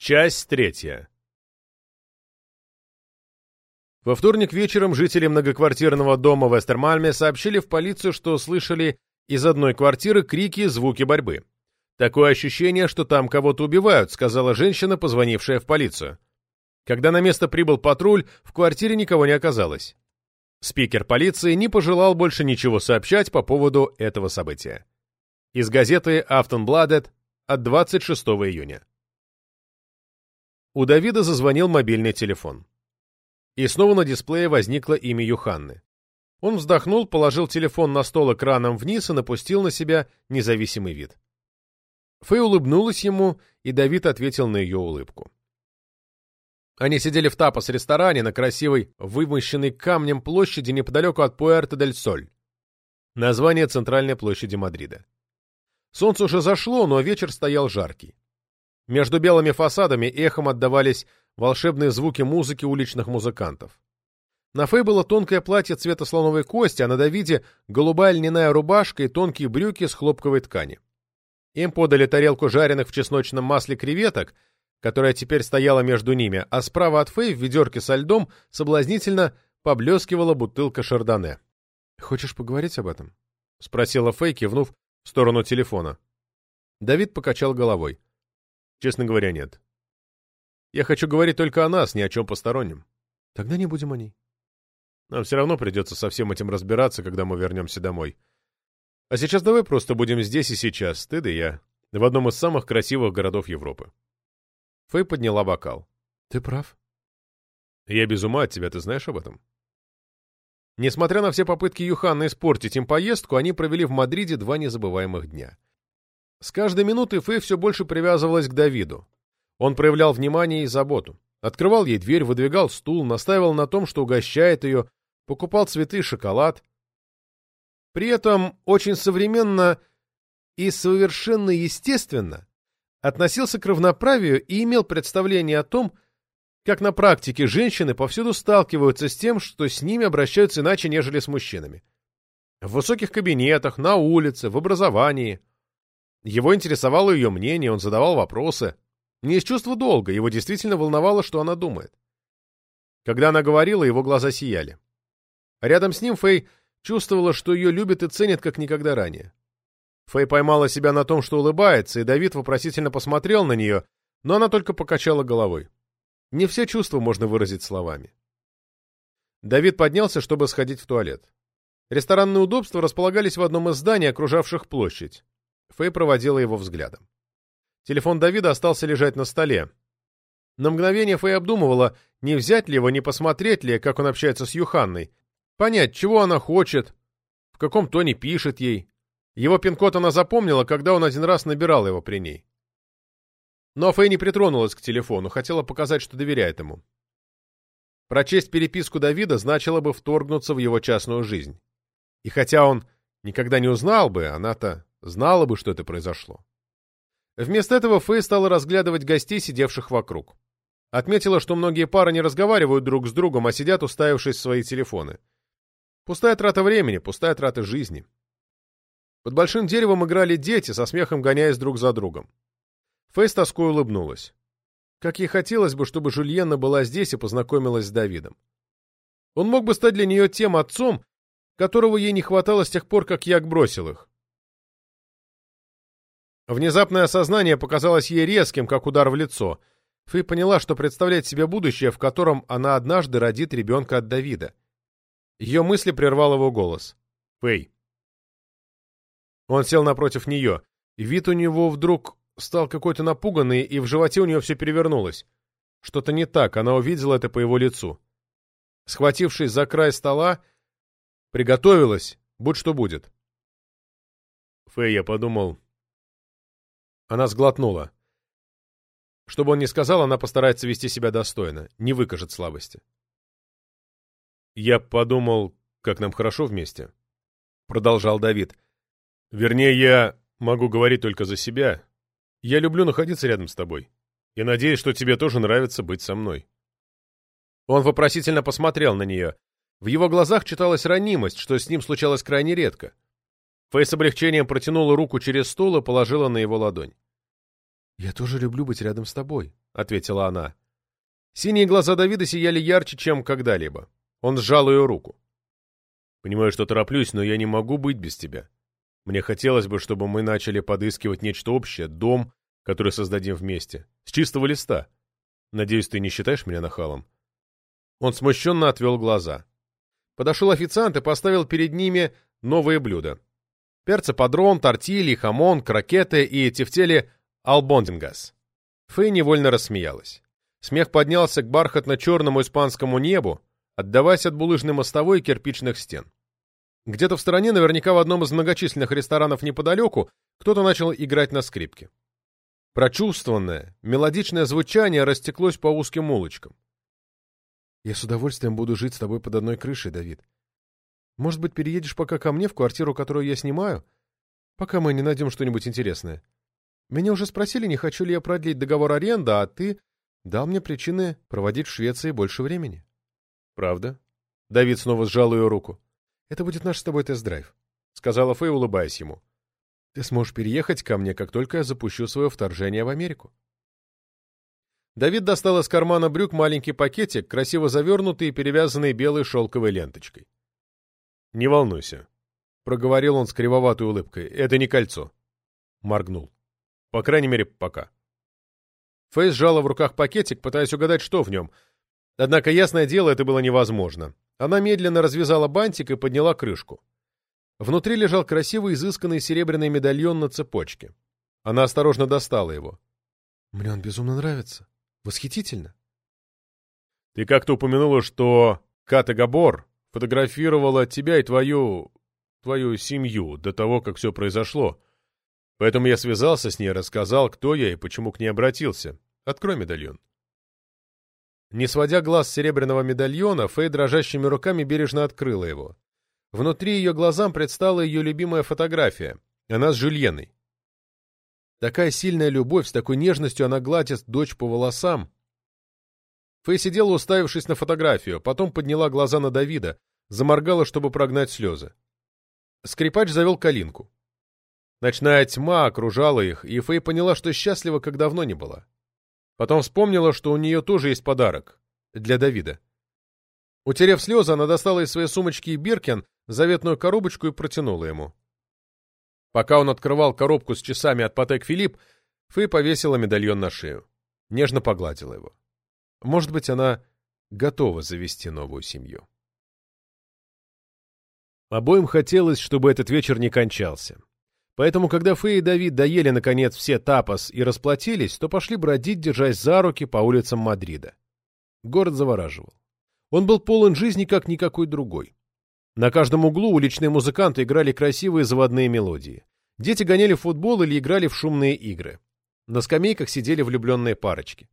Часть третья. Во вторник вечером жители многоквартирного дома в Эстермальме сообщили в полицию, что слышали из одной квартиры крики и звуки борьбы. «Такое ощущение, что там кого-то убивают», — сказала женщина, позвонившая в полицию. Когда на место прибыл патруль, в квартире никого не оказалось. Спикер полиции не пожелал больше ничего сообщать по поводу этого события. Из газеты «Автонбладет» от 26 июня. У Давида зазвонил мобильный телефон. И снова на дисплее возникло имя Юханны. Он вздохнул, положил телефон на стол экраном вниз и напустил на себя независимый вид. Фэй улыбнулась ему, и Давид ответил на ее улыбку. Они сидели в тапос-ресторане на красивой, вымощенной камнем площади неподалеку от Пуэрто-дель-Соль. Название центральной площади Мадрида. Солнце уже зашло, но вечер стоял жаркий. Между белыми фасадами эхом отдавались волшебные звуки музыки уличных музыкантов. На Фэй было тонкое платье цвета слоновой кости, а на Давиде голубая льняная рубашка и тонкие брюки с хлопковой ткани. Им подали тарелку жареных в чесночном масле креветок, которая теперь стояла между ними, а справа от Фэй в ведерке со льдом соблазнительно поблескивала бутылка шардоне. «Хочешь поговорить об этом?» — спросила Фэй, кивнув в сторону телефона. Давид покачал головой. Честно говоря, нет. Я хочу говорить только о нас, ни о чем постороннем. Тогда не будем о ней. Нам все равно придется со всем этим разбираться, когда мы вернемся домой. А сейчас давай просто будем здесь и сейчас, ты да я, в одном из самых красивых городов Европы. Фэй подняла бокал. Ты прав. Я без ума от тебя, ты знаешь об этом? Несмотря на все попытки Юханны испортить им поездку, они провели в Мадриде два незабываемых дня. С каждой минутой Фэй все больше привязывалась к Давиду. Он проявлял внимание и заботу. Открывал ей дверь, выдвигал стул, настаивал на том, что угощает ее, покупал цветы и шоколад. При этом очень современно и совершенно естественно относился к равноправию и имел представление о том, как на практике женщины повсюду сталкиваются с тем, что с ними обращаются иначе, нежели с мужчинами. В высоких кабинетах, на улице, в образовании. Его интересовало ее мнение, он задавал вопросы. Не из чувства долга, его действительно волновало, что она думает. Когда она говорила, его глаза сияли. Рядом с ним Фэй чувствовала, что ее любят и ценят, как никогда ранее. Фэй поймала себя на том, что улыбается, и Давид вопросительно посмотрел на нее, но она только покачала головой. Не все чувства можно выразить словами. Давид поднялся, чтобы сходить в туалет. Ресторанные удобства располагались в одном из зданий, окружавших площадь. Фэй проводила его взглядом. Телефон Давида остался лежать на столе. На мгновение Фэй обдумывала, не взять ли его, не посмотреть ли, как он общается с Юханной, понять, чего она хочет, в каком тоне пишет ей. Его пин-код она запомнила, когда он один раз набирал его при ней. Но Фэй не притронулась к телефону, хотела показать, что доверяет ему. Прочесть переписку Давида значило бы вторгнуться в его частную жизнь. И хотя он никогда не узнал бы, она-то знала бы, что это произошло. Вместо этого Фэй стала разглядывать гостей, сидевших вокруг. Отметила, что многие пары не разговаривают друг с другом, а сидят, уставившись в свои телефоны. Пустая трата времени, пустая трата жизни. Под большим деревом играли дети, со смехом гоняясь друг за другом. Фэй с тоской улыбнулась. Как ей хотелось бы, чтобы Жульенна была здесь и познакомилась с Давидом. Он мог бы стать для нее тем отцом, которого ей не хватало с тех пор, как Як бросил их. Внезапное осознание показалось ей резким, как удар в лицо. Фэй поняла, что представляет себе будущее, в котором она однажды родит ребенка от Давида. Ее мысли прервал его голос. «Фэй». Он сел напротив нее. Вид у него вдруг стал какой-то напуганный, и в животе у нее все перевернулось. Что-то не так, она увидела это по его лицу. Схватившись за край стола, приготовилась, будь что будет. Фэй, я подумал, она сглотнула. Что бы он ни сказал, она постарается вести себя достойно, не выкажет слабости. «Я подумал, как нам хорошо вместе», — продолжал Давид. «Вернее, я могу говорить только за себя. Я люблю находиться рядом с тобой. И надеюсь, что тебе тоже нравится быть со мной». Он вопросительно посмотрел на нее. В его глазах читалась ранимость, что с ним случалось крайне редко. Фэй с облегчением протянула руку через стол и положила на его ладонь. «Я тоже люблю быть рядом с тобой», — ответила она. Синие глаза Давида сияли ярче, чем когда-либо. Он сжал ее руку. «Понимаю, что тороплюсь, но я не могу быть без тебя. Мне хотелось бы, чтобы мы начали подыскивать нечто общее, дом, который создадим вместе, с чистого листа. Надеюсь, ты не считаешь меня нахалом?» Он смущенно отвел глаза. Подошел официант и поставил перед ними новые блюда. Перцы подрон, тортильи, хамон, крокеты и тефтели албондингас. Фэй невольно рассмеялась. Смех поднялся к бархатно-черному испанскому небу, отдаваясь от булыжной мостовой и кирпичных стен. Где-то в стороне, наверняка в одном из многочисленных ресторанов неподалеку, кто-то начал играть на скрипке. Прочувствованное, мелодичное звучание растеклось по узким улочкам. «Я с удовольствием буду жить с тобой под одной крышей, Давид. Может быть, переедешь пока ко мне в квартиру, которую я снимаю, пока мы не найдем что-нибудь интересное. Меня уже спросили, не хочу ли я продлить договор аренды, а ты дал мне причины проводить в Швеции больше времени. Правда? Давид снова сжал ее руку. Это будет наш с тобой тест-драйв, сказала Фэй, улыбаясь ему. Ты сможешь переехать ко мне, как только я запущу свое вторжение в Америку. Давид достал из кармана брюк маленький пакетик, красиво завернутый и перевязанный белой шелковой ленточкой. «Не волнуйся», — проговорил он с кривоватой улыбкой. «Это не кольцо». Моргнул. «По крайней мере, пока». Фейс сжала в руках пакетик, пытаясь угадать, что в нем. Однако, ясное дело, это было невозможно. Она медленно развязала бантик и подняла крышку. Внутри лежал красивый изысканный серебряный медальон на цепочке. Она осторожно достала его. «Мне он безумно нравится. Восхитительно». «Ты как-то упомянула, что Ката фотографировала тебя и твою... твою семью до того, как все произошло. Поэтому я связался с ней, рассказал, кто я и почему к ней обратился. Открой медальон. Не сводя глаз с серебряного медальона, Фэй дрожащими руками бережно открыла его. Внутри ее глазам предстала ее любимая фотография. Она с Жюльеной. Такая сильная любовь, с такой нежностью она гладит дочь по волосам. Фэй сидела, уставившись на фотографию, потом подняла глаза на Давида, заморгала, чтобы прогнать слезы. Скрипач завел калинку. Ночная тьма окружала их, и Фэй поняла, что счастлива, как давно не была. Потом вспомнила, что у нее тоже есть подарок. Для Давида. Утерев слезы, она достала из своей сумочки Биркен заветную коробочку и протянула ему. Пока он открывал коробку с часами от Патек Филипп, Фэй повесила медальон на шею. Нежно погладила его. Может быть, она готова завести новую семью. Обоим хотелось, чтобы этот вечер не кончался. Поэтому, когда Фэй и Давид доели, наконец, все тапос и расплатились, то пошли бродить, держась за руки по улицам Мадрида. Город завораживал. Он был полон жизни, как никакой другой. На каждом углу уличные музыканты играли красивые заводные мелодии. Дети гоняли в футбол или играли в шумные игры. На скамейках сидели влюбленные парочки.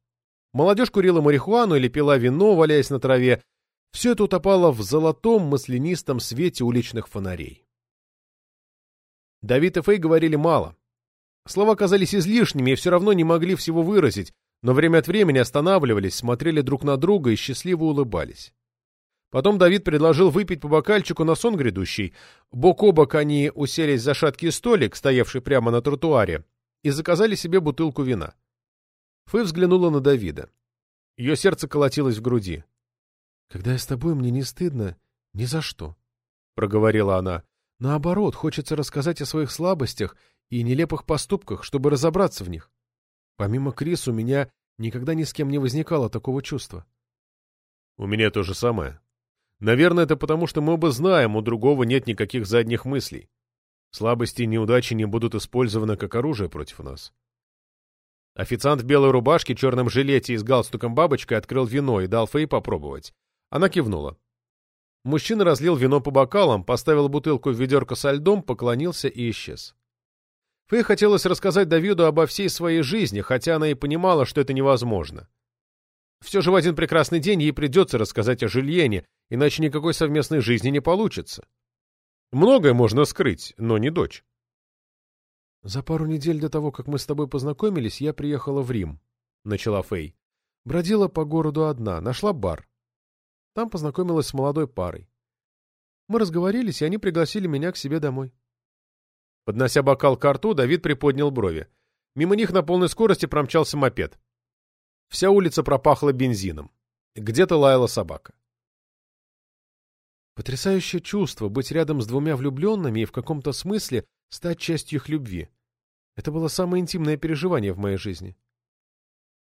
Молодежь курила марихуану или пила вино, валяясь на траве. Все это утопало в золотом маслянистом свете уличных фонарей. Давид и Фэй говорили мало. Слова казались излишними и все равно не могли всего выразить, но время от времени останавливались, смотрели друг на друга и счастливо улыбались. Потом Давид предложил выпить по бокальчику на сон грядущий. Бок о бок они уселись за шаткий столик, стоявший прямо на тротуаре, и заказали себе бутылку вина. Фэй взглянула на Давида. Ее сердце колотилось в груди. «Когда я с тобой, мне не стыдно ни за что», — проговорила она. Наоборот, хочется рассказать о своих слабостях и нелепых поступках, чтобы разобраться в них. Помимо Крис, у меня никогда ни с кем не возникало такого чувства. У меня то же самое. Наверное, это потому, что мы оба знаем, у другого нет никаких задних мыслей. Слабости и неудачи не будут использованы как оружие против нас. Официант в белой рубашке, черном жилете и с галстуком бабочкой открыл вино и дал Фэй попробовать. Она кивнула. Мужчина разлил вино по бокалам, поставил бутылку в ведерко со льдом, поклонился и исчез. Фэй хотелось рассказать Давиду обо всей своей жизни, хотя она и понимала, что это невозможно. Все же в один прекрасный день ей придется рассказать о Жильене, иначе никакой совместной жизни не получится. Многое можно скрыть, но не дочь. «За пару недель до того, как мы с тобой познакомились, я приехала в Рим», — начала Фэй. Бродила по городу одна, нашла бар. Там познакомилась с молодой парой. Мы разговорились, и они пригласили меня к себе домой. Поднося бокал к рту, Давид приподнял брови. Мимо них на полной скорости промчался мопед. Вся улица пропахла бензином. Где-то лаяла собака. Потрясающее чувство быть рядом с двумя влюбленными и в каком-то смысле стать частью их любви. Это было самое интимное переживание в моей жизни.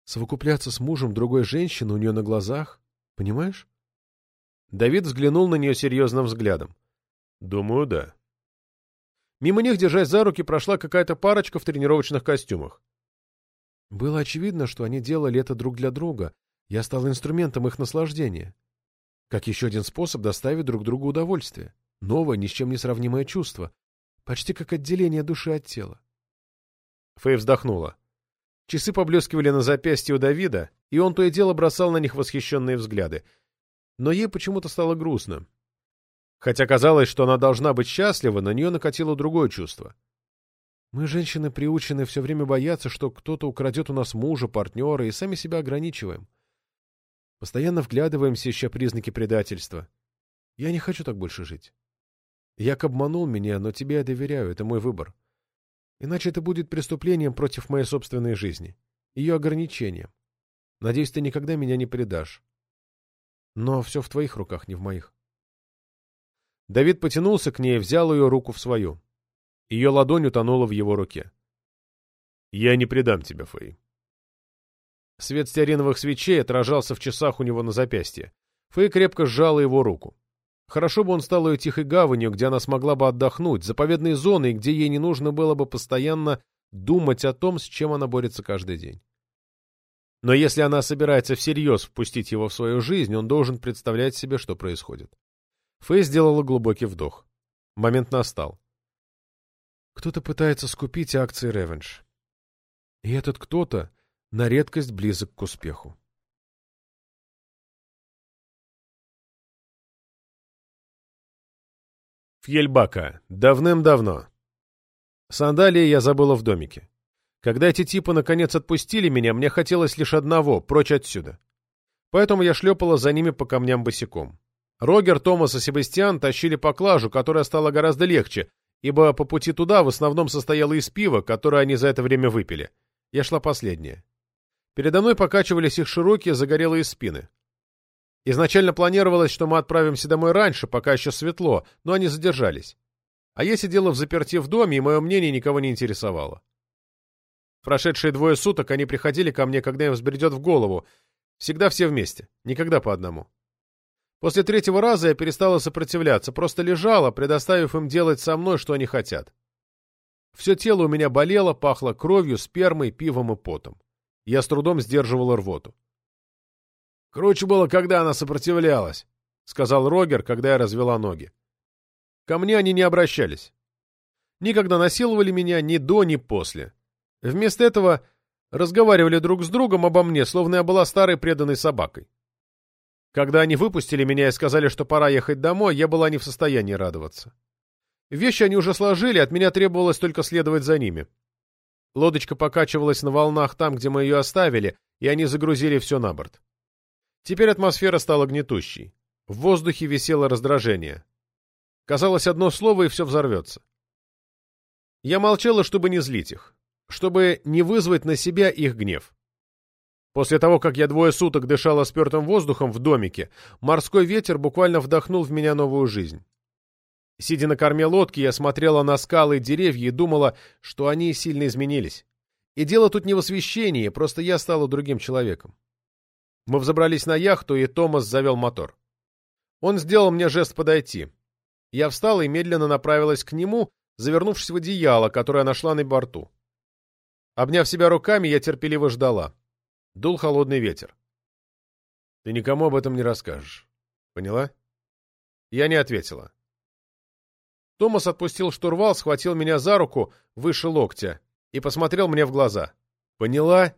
Совокупляться с мужем другой женщины у нее на глазах, понимаешь? Давид взглянул на нее серьезным взглядом. Думаю, да. Мимо них, держась за руки, прошла какая-то парочка в тренировочных костюмах. Было очевидно, что они делали это друг для друга. Я стал инструментом их наслаждения. Как еще один способ доставить друг другу удовольствие. Новое, ни с чем не сравнимое чувство. Почти как отделение души от тела. Фэй вздохнула. Часы поблескивали на запястье у Давида, и он то и дело бросал на них восхищенные взгляды. Но ей почему-то стало грустно. Хотя казалось, что она должна быть счастлива, на нее накатило другое чувство. Мы, женщины, приучены все время бояться, что кто-то украдет у нас мужа, партнера, и сами себя ограничиваем. Постоянно вглядываемся, ища признаки предательства. Я не хочу так больше жить. Як обманул меня, но тебе я доверяю, это мой выбор. Иначе это будет преступлением против моей собственной жизни, ее ограничением. Надеюсь, ты никогда меня не предашь. Но все в твоих руках, не в моих. Давид потянулся к ней и взял ее руку в свою. Ее ладонь утонула в его руке. «Я не предам тебя, Фэй». Свет стеариновых свечей отражался в часах у него на запястье. Фэй крепко сжала его руку. Хорошо бы он стал ее тихой гаванью, где она смогла бы отдохнуть, заповедной зоной, где ей не нужно было бы постоянно думать о том, с чем она борется каждый день. Но если она собирается всерьез впустить его в свою жизнь, он должен представлять себе, что происходит. Фэй сделала глубокий вдох. Момент настал. Кто-то пытается скупить акции Revenge. И этот кто-то на редкость близок к успеху. Фьельбака. Давным-давно. Сандалии я забыла в домике. Когда эти типы наконец отпустили меня, мне хотелось лишь одного — прочь отсюда. Поэтому я шлепала за ними по камням босиком. Рогер, Томас и Себастьян тащили поклажу, которая стала гораздо легче, ибо по пути туда в основном состояла из пива, которое они за это время выпили. Я шла последняя. Передо мной покачивались их широкие загорелые спины. Изначально планировалось, что мы отправимся домой раньше, пока еще светло, но они задержались. А я сидела в заперти в доме, и мое мнение никого не интересовало. Прошедшие двое суток они приходили ко мне, когда им взбредет в голову. Всегда все вместе, никогда по одному. После третьего раза я перестала сопротивляться, просто лежала, предоставив им делать со мной, что они хотят. Все тело у меня болело, пахло кровью, спермой, пивом и потом. Я с трудом сдерживала рвоту. «Круче было, когда она сопротивлялась», — сказал Рогер, когда я развела ноги. Ко мне они не обращались. Никогда насиловали меня ни до, ни после. Вместо этого разговаривали друг с другом обо мне, словно я была старой преданной собакой. Когда они выпустили меня и сказали, что пора ехать домой, я была не в состоянии радоваться. Вещи они уже сложили, от меня требовалось только следовать за ними. Лодочка покачивалась на волнах там, где мы ее оставили, и они загрузили все на борт. Теперь атмосфера стала гнетущей. В воздухе висело раздражение. Казалось, одно слово, и все взорвется. Я молчала, чтобы не злить их, чтобы не вызвать на себя их гнев. После того, как я двое суток дышала спертым воздухом в домике, морской ветер буквально вдохнул в меня новую жизнь. Сидя на корме лодки, я смотрела на скалы и деревья и думала, что они сильно изменились. И дело тут не в освещении, просто я стала другим человеком. Мы взобрались на яхту, и Томас завел мотор. Он сделал мне жест подойти. Я встала и медленно направилась к нему, завернувшись в одеяло, которое нашла на борту. Обняв себя руками, я терпеливо ждала. Дул холодный ветер. Ты никому об этом не расскажешь. Поняла? Я не ответила. Томас отпустил штурвал, схватил меня за руку выше локтя и посмотрел мне в глаза. Поняла?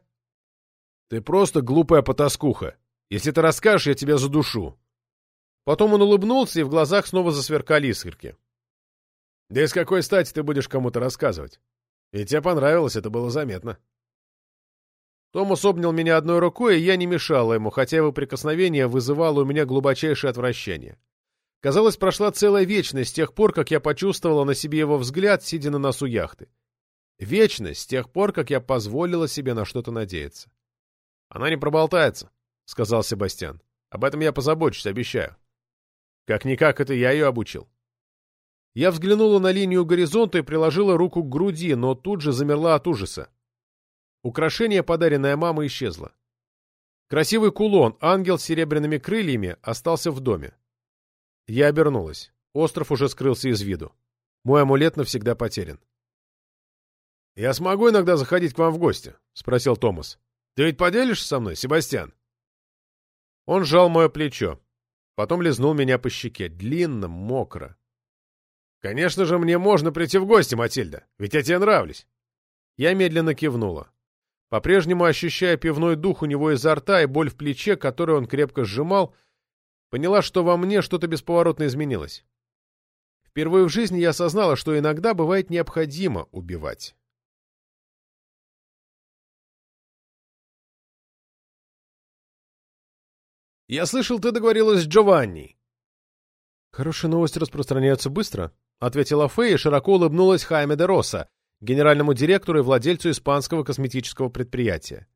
Ты просто глупая потаскуха. Если ты расскажешь, я тебя задушу. Потом он улыбнулся, и в глазах снова засверкали искорки. Да и с какой стати ты будешь кому-то рассказывать? И тебе понравилось, это было заметно. Томас обнял меня одной рукой, и я не мешала ему, хотя его прикосновение вызывало у меня глубочайшее отвращение. Казалось, прошла целая вечность с тех пор, как я почувствовала на себе его взгляд, сидя на носу яхты. Вечность с тех пор, как я позволила себе на что-то надеяться. Она не проболтается, — сказал Себастьян. Об этом я позабочусь, обещаю. Как-никак это я ее обучил. Я взглянула на линию горизонта и приложила руку к груди, но тут же замерла от ужаса. Украшение, подаренное мамой, исчезло. Красивый кулон, ангел с серебряными крыльями, остался в доме. Я обернулась. Остров уже скрылся из виду. Мой амулет навсегда потерян. «Я смогу иногда заходить к вам в гости?» — спросил Томас. «Ты ведь поделишься со мной, Себастьян?» Он сжал мое плечо. Потом лизнул меня по щеке. Длинно, мокро. «Конечно же, мне можно прийти в гости, Матильда, ведь я тебе нравлюсь». Я медленно кивнула. По-прежнему ощущая пивной дух у него изо рта и боль в плече, которую он крепко сжимал, поняла, что во мне что-то бесповоротно изменилось. Впервые в жизни я осознала, что иногда бывает необходимо убивать. «Я слышал, ты договорилась с Джованни». «Хорошие новости распространяются быстро», — ответила Фэй и широко улыбнулась Хайме де Росса, генеральному директору и владельцу испанского косметического предприятия.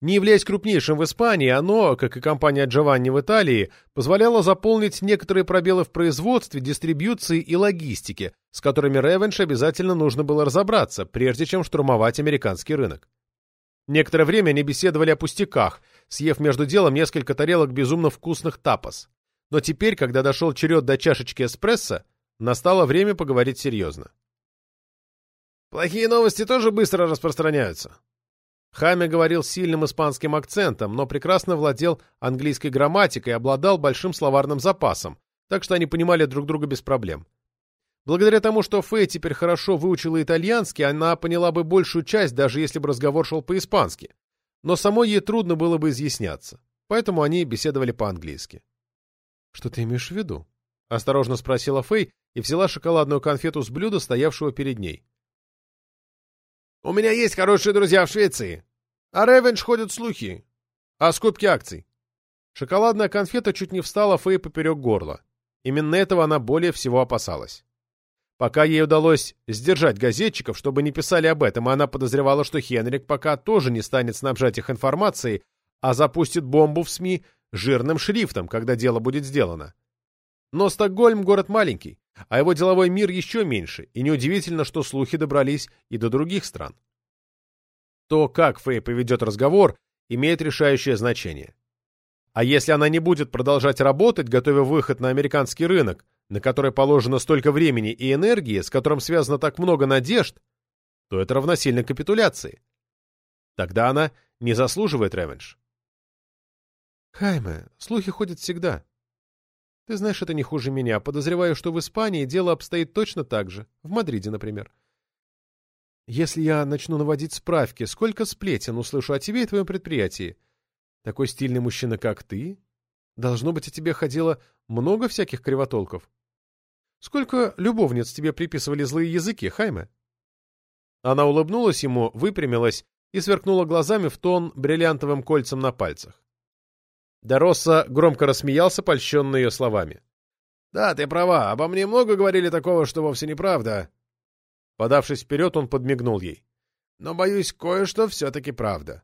Не являясь крупнейшим в Испании, оно, как и компания Джованни в Италии, позволяло заполнить некоторые пробелы в производстве, дистрибьюции и логистике, с которыми Ревенш обязательно нужно было разобраться, прежде чем штурмовать американский рынок. Некоторое время они беседовали о пустяках, съев между делом несколько тарелок безумно вкусных тапос. Но теперь, когда дошел черед до чашечки эспрессо, настало время поговорить серьезно. «Плохие новости тоже быстро распространяются». Хами говорил сильным испанским акцентом, но прекрасно владел английской грамматикой и обладал большим словарным запасом, так что они понимали друг друга без проблем. Благодаря тому, что Фэй теперь хорошо выучила итальянский, она поняла бы большую часть, даже если бы разговор шел по-испански. Но самой ей трудно было бы изъясняться, поэтому они беседовали по-английски. «Что ты имеешь в виду?» — осторожно спросила Фэй и взяла шоколадную конфету с блюда, стоявшего перед ней. «У меня есть хорошие друзья в Швеции. О Ревенш ходят слухи. О скупке акций». Шоколадная конфета чуть не встала Фэй поперек горла. Именно этого она более всего опасалась. Пока ей удалось сдержать газетчиков, чтобы не писали об этом, она подозревала, что Хенрик пока тоже не станет снабжать их информацией, а запустит бомбу в СМИ жирным шрифтом, когда дело будет сделано. Но Стокгольм — город маленький, а его деловой мир еще меньше, и неудивительно, что слухи добрались и до других стран. То, как Фэй поведет разговор, имеет решающее значение. А если она не будет продолжать работать, готовя выход на американский рынок, на которое положено столько времени и энергии, с которым связано так много надежд, то это равносильно капитуляции. Тогда она не заслуживает ревенш. Хайме, слухи ходят всегда. Ты знаешь, это не хуже меня. Подозреваю, что в Испании дело обстоит точно так же. В Мадриде, например. Если я начну наводить справки, сколько сплетен услышу о тебе и твоем предприятии. Такой стильный мужчина, как ты. Должно быть, о тебе ходило много всяких кривотолков. Сколько любовниц тебе приписывали злые языки, Хайме?» Она улыбнулась ему, выпрямилась и сверкнула глазами в тон бриллиантовым кольцем на пальцах. Доросса громко рассмеялся, польщенный ее словами. «Да, ты права. Обо мне много говорили такого, что вовсе неправда». Подавшись вперед, он подмигнул ей. «Но, боюсь, кое-что все-таки правда».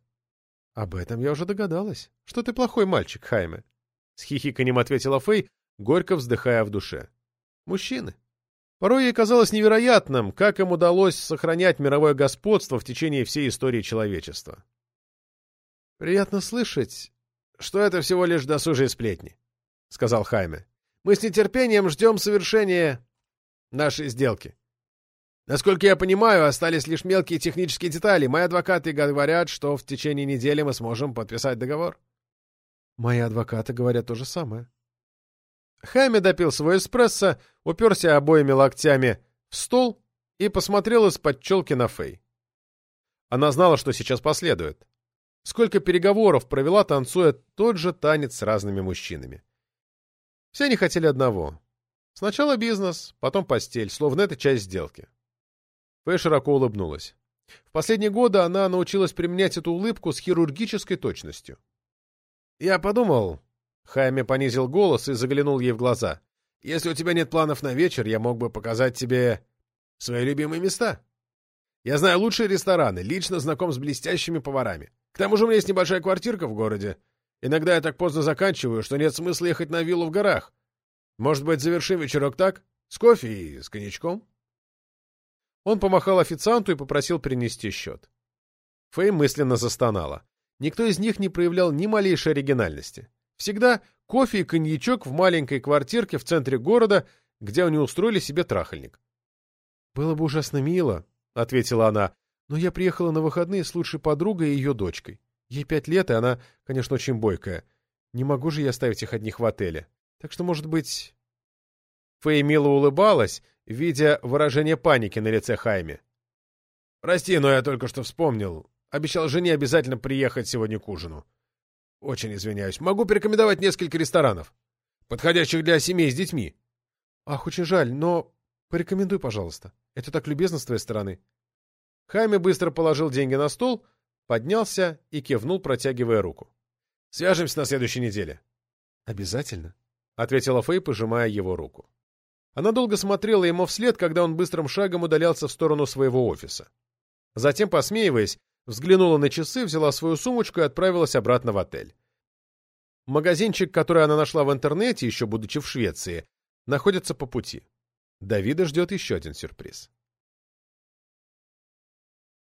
«Об этом я уже догадалась. Что ты плохой мальчик, Хайме?» С хихиканьем ответила Фэй, горько вздыхая в душе. Мужчины. Порой ей казалось невероятным, как им удалось сохранять мировое господство в течение всей истории человечества. «Приятно слышать, что это всего лишь досужие сплетни», — сказал Хайме. «Мы с нетерпением ждем совершения нашей сделки. Насколько я понимаю, остались лишь мелкие технические детали. Мои адвокаты говорят, что в течение недели мы сможем подписать договор». «Мои адвокаты говорят то же самое», Хайме допил свой эспрессо, уперся обоими локтями в стол и посмотрел из-под челки на Фэй. Она знала, что сейчас последует. Сколько переговоров провела, танцуя тот же танец с разными мужчинами. Все они хотели одного. Сначала бизнес, потом постель, словно это часть сделки. Фэй широко улыбнулась. В последние годы она научилась применять эту улыбку с хирургической точностью. «Я подумал, Хайме понизил голос и заглянул ей в глаза. «Если у тебя нет планов на вечер, я мог бы показать тебе свои любимые места. Я знаю лучшие рестораны, лично знаком с блестящими поварами. К тому же у меня есть небольшая квартирка в городе. Иногда я так поздно заканчиваю, что нет смысла ехать на виллу в горах. Может быть, завершим вечерок так? С кофе и с коньячком?» Он помахал официанту и попросил принести счет. Фэй мысленно застонала. Никто из них не проявлял ни малейшей оригинальности. Всегда кофе и коньячок в маленькой квартирке в центре города, где они устроили себе трахальник. «Было бы ужасно мило», — ответила она, — «но я приехала на выходные с лучшей подругой и ее дочкой. Ей пять лет, и она, конечно, очень бойкая. Не могу же я оставить их одних в отеле. Так что, может быть...» Фэй мило улыбалась, видя выражение паники на лице Хайме. «Прости, но я только что вспомнил. Обещал жене обязательно приехать сегодня к ужину. Очень извиняюсь. Могу порекомендовать несколько ресторанов, подходящих для семей с детьми. Ах, очень жаль, но порекомендуй, пожалуйста. Это так любезно с твоей стороны. Хайме быстро положил деньги на стол, поднялся и кивнул, протягивая руку. Свяжемся на следующей неделе. Обязательно, ответила Фэй, пожимая его руку. Она долго смотрела ему вслед, когда он быстрым шагом удалялся в сторону своего офиса. Затем, посмеиваясь, взглянула на часы, взяла свою сумочку и отправилась обратно в отель. Магазинчик, который она нашла в интернете, еще будучи в Швеции, находится по пути. Давида ждет еще один сюрприз.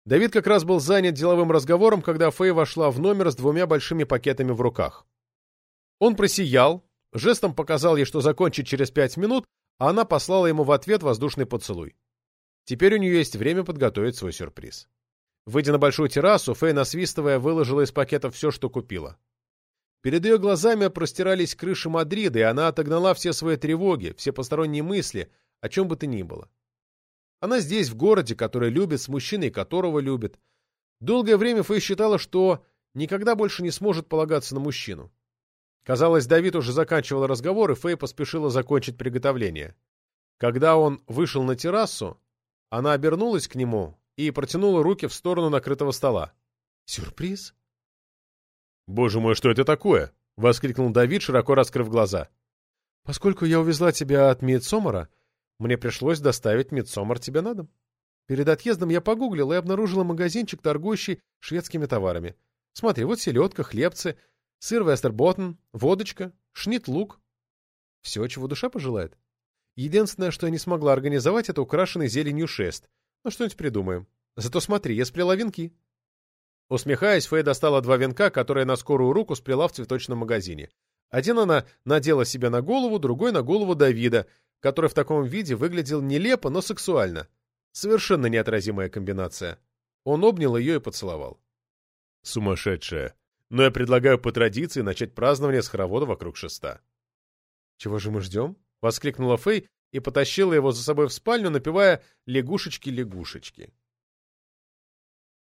Давид как раз был занят деловым разговором, когда Фэй вошла в номер с двумя большими пакетами в руках. Он просиял, жестом показал ей, что закончит через пять минут, а она послала ему в ответ воздушный поцелуй. Теперь у нее есть время подготовить свой сюрприз. Выйдя на большую террасу, Фэй, насвистывая, выложила из пакета все, что купила. Перед ее глазами простирались крыши Мадрида, и она отогнала все свои тревоги, все посторонние мысли, о чем бы то ни было. Она здесь, в городе, который любит, с мужчиной, которого любит. Долгое время Фэй считала, что никогда больше не сможет полагаться на мужчину. Казалось, Давид уже заканчивал разговор, и Фэй поспешила закончить приготовление. Когда он вышел на террасу, она обернулась к нему, и протянула руки в сторону накрытого стола. «Сюрприз?» «Боже мой, что это такое?» — воскликнул Давид, широко раскрыв глаза. «Поскольку я увезла тебя от Мидсомара, мне пришлось доставить Мидсомар тебе на дом. Перед отъездом я погуглила и обнаружила магазинчик, торгующий шведскими товарами. Смотри, вот селедка, хлебцы, сыр вестерботтен, водочка, шнит-лук. Все, чего душа пожелает. Единственное, что я не смогла организовать, это украшенный зеленью шест — ну, что-нибудь придумаем. Зато смотри, я сплела венки. Усмехаясь, Фэй достала два венка, которые на скорую руку сплела в цветочном магазине. Один она надела себе на голову, другой на голову Давида, который в таком виде выглядел нелепо, но сексуально. Совершенно неотразимая комбинация. Он обнял ее и поцеловал. Сумасшедшая. Но я предлагаю по традиции начать празднование с хоровода вокруг шеста. «Чего же мы ждем?» — воскликнула Фэй и потащила его за собой в спальню, напевая «Лягушечки-лягушечки».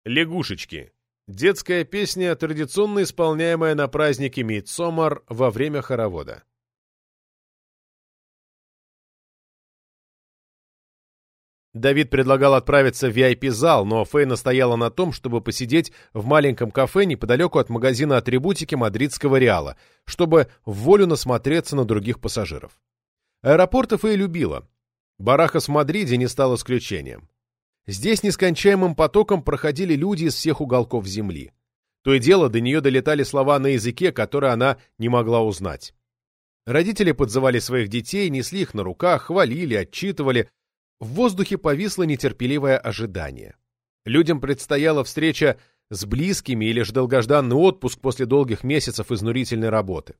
«Лягушечки» — детская песня, традиционно исполняемая на празднике Мидсомар во время хоровода. Давид предлагал отправиться в VIP-зал, но Фэй настояла на том, чтобы посидеть в маленьком кафе неподалеку от магазина атрибутики мадридского Реала, чтобы в волю насмотреться на других пассажиров. Аэропорты Фэй любила. Барахас в Мадриде не стал исключением. Здесь нескончаемым потоком проходили люди из всех уголков земли. То и дело до нее долетали слова на языке, который она не могла узнать. Родители подзывали своих детей, несли их на руках, хвалили, отчитывали. В воздухе повисло нетерпеливое ожидание. Людям предстояла встреча с близкими или же долгожданный отпуск после долгих месяцев изнурительной работы.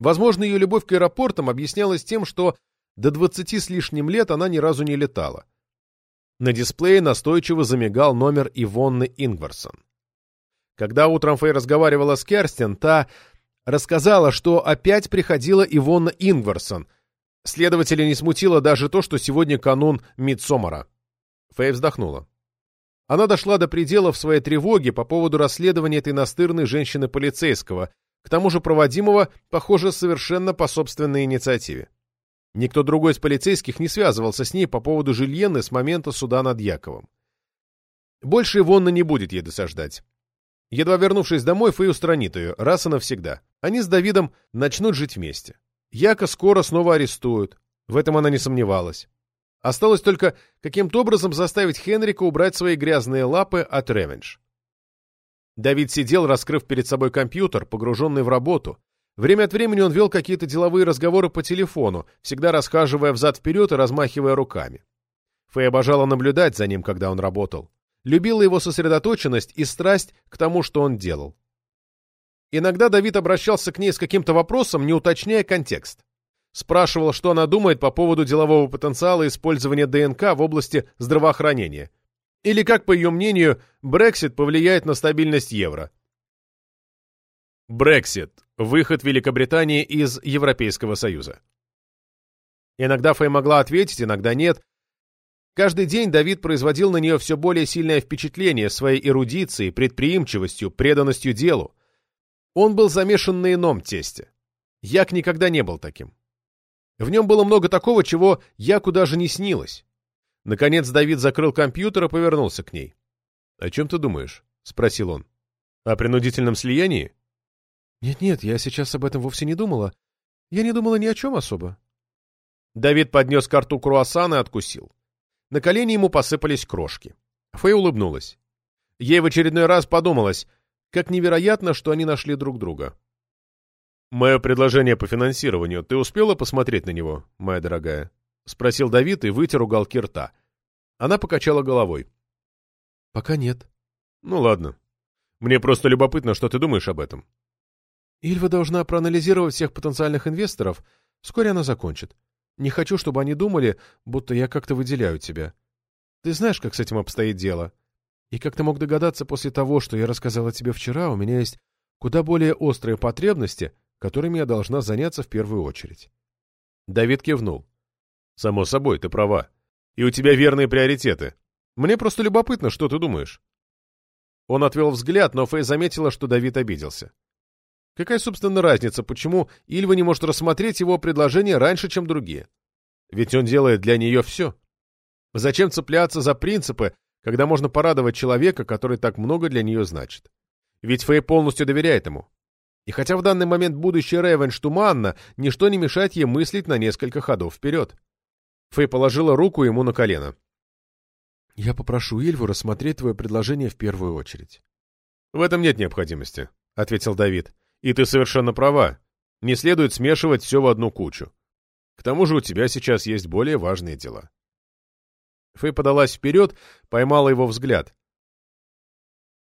Возможно, ее любовь к аэропортам объяснялась тем, что до двадцати с лишним лет она ни разу не летала. На дисплее настойчиво замигал номер Ивонны Ингварсон. Когда утром Фэй разговаривала с Керстин, та рассказала, что опять приходила Ивонна Ингварсон. Следователя не смутило даже то, что сегодня канун Мидсомара. Фэй вздохнула. Она дошла до предела в своей тревоге по поводу расследования этой настырной женщины-полицейского, к тому же проводимого, похоже, совершенно по собственной инициативе. Никто другой из полицейских не связывался с ней по поводу Жильены с момента суда над Яковом. Больше Ивонна не будет ей досаждать. Едва вернувшись домой, Фэй устранит ее, раз и навсегда. Они с Давидом начнут жить вместе. Яка скоро снова арестуют. В этом она не сомневалась. Осталось только каким-то образом заставить Хенрика убрать свои грязные лапы от Ревенж. Давид сидел, раскрыв перед собой компьютер, погруженный в работу. Время от времени он вел какие-то деловые разговоры по телефону, всегда расхаживая взад-вперед и размахивая руками. Фэй обожала наблюдать за ним, когда он работал. Любила его сосредоточенность и страсть к тому, что он делал. Иногда Давид обращался к ней с каким-то вопросом, не уточняя контекст. Спрашивал, что она думает по поводу делового потенциала использования ДНК в области здравоохранения. Или как, по ее мнению, Брексит повлияет на стабильность евро. Брексит – выход Великобритании из Европейского Союза. Иногда Фэй могла ответить, иногда нет. Каждый день Давид производил на нее все более сильное впечатление своей эрудицией, предприимчивостью, преданностью делу. Он был замешан на ином тесте. Як никогда не был таким. В нем было много такого, чего Яку даже не снилось. Наконец Давид закрыл компьютер и повернулся к ней. — О чем ты думаешь? — спросил он. — О принудительном слиянии? «Нет-нет, я сейчас об этом вовсе не думала. Я не думала ни о чем особо». Давид поднес к рту круассан и откусил. На колени ему посыпались крошки. Фэй улыбнулась. Ей в очередной раз подумалось, как невероятно, что они нашли друг друга. «Мое предложение по финансированию, ты успела посмотреть на него, моя дорогая?» — спросил Давид и вытер уголки рта. Она покачала головой. «Пока нет». «Ну ладно. Мне просто любопытно, что ты думаешь об этом». «Ильва должна проанализировать всех потенциальных инвесторов. Вскоре она закончит. Не хочу, чтобы они думали, будто я как-то выделяю тебя. Ты знаешь, как с этим обстоит дело. И как ты мог догадаться после того, что я рассказала тебе вчера, у меня есть куда более острые потребности, которыми я должна заняться в первую очередь. Давид кивнул. Само собой, ты права. И у тебя верные приоритеты. Мне просто любопытно, что ты думаешь. Он отвел взгляд, но Фэй заметила, что Давид обиделся. Какая, собственно, разница, почему Ильва не может рассмотреть его предложение раньше, чем другие? Ведь он делает для нее все. Зачем цепляться за принципы, когда можно порадовать человека, который так много для нее значит? Ведь Фэй полностью доверяет ему. И хотя в данный момент будущее Ревенш туманно, ничто не мешает ей мыслить на несколько ходов вперед. Фэй положила руку ему на колено. «Я попрошу Ильву рассмотреть твое предложение в первую очередь». «В этом нет необходимости», — ответил Давид. «И ты совершенно права. Не следует смешивать все в одну кучу. К тому же у тебя сейчас есть более важные дела». Фэй подалась вперед, поймала его взгляд.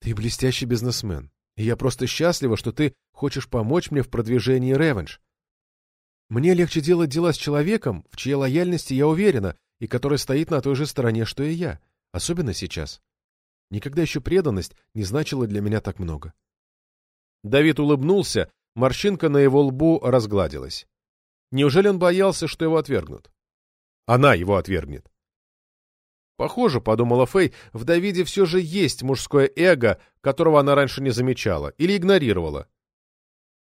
«Ты блестящий бизнесмен и я просто счастлива, что ты хочешь помочь мне в продвижении Ревенж. Мне легче делать дела с человеком, в чьей лояльности я уверена, и который стоит на той же стороне, что и я, особенно сейчас. Никогда еще преданность не значила для меня так много. Давид улыбнулся, морщинка на его лбу разгладилась. Неужели он боялся, что его отвергнут? Она его отвергнет. Похоже, подумала Фэй, в Давиде все же есть мужское эго, которого она раньше не замечала или игнорировала.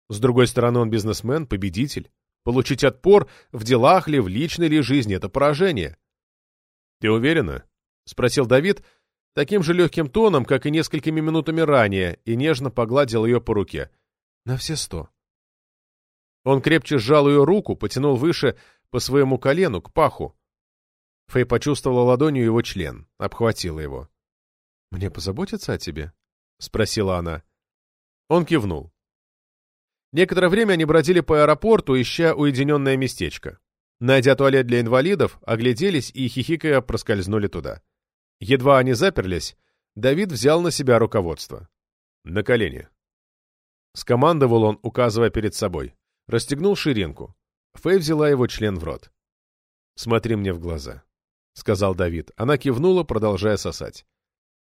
С другой стороны, он бизнесмен, победитель. Получить отпор в делах ли, в личной ли жизни — это поражение. «Ты уверена?» — спросил Давид таким же легким тоном, как и несколькими минутами ранее, и нежно погладил ее по руке. «На все сто». Он крепче сжал ее руку, потянул выше по своему колену, к паху. Фэй почувствовала ладонью его член, обхватила его. «Мне позаботиться о тебе?» — спросила она. Он кивнул. Некоторое время они бродили по аэропорту, ища уединенное местечко. Найдя туалет для инвалидов, огляделись и, хихикая, проскользнули туда. Едва они заперлись, Давид взял на себя руководство. На колени. Скомандовал он, указывая перед собой. Расстегнул ширинку. Фэй взяла его член в рот. «Смотри мне в глаза». — сказал Давид. Она кивнула, продолжая сосать.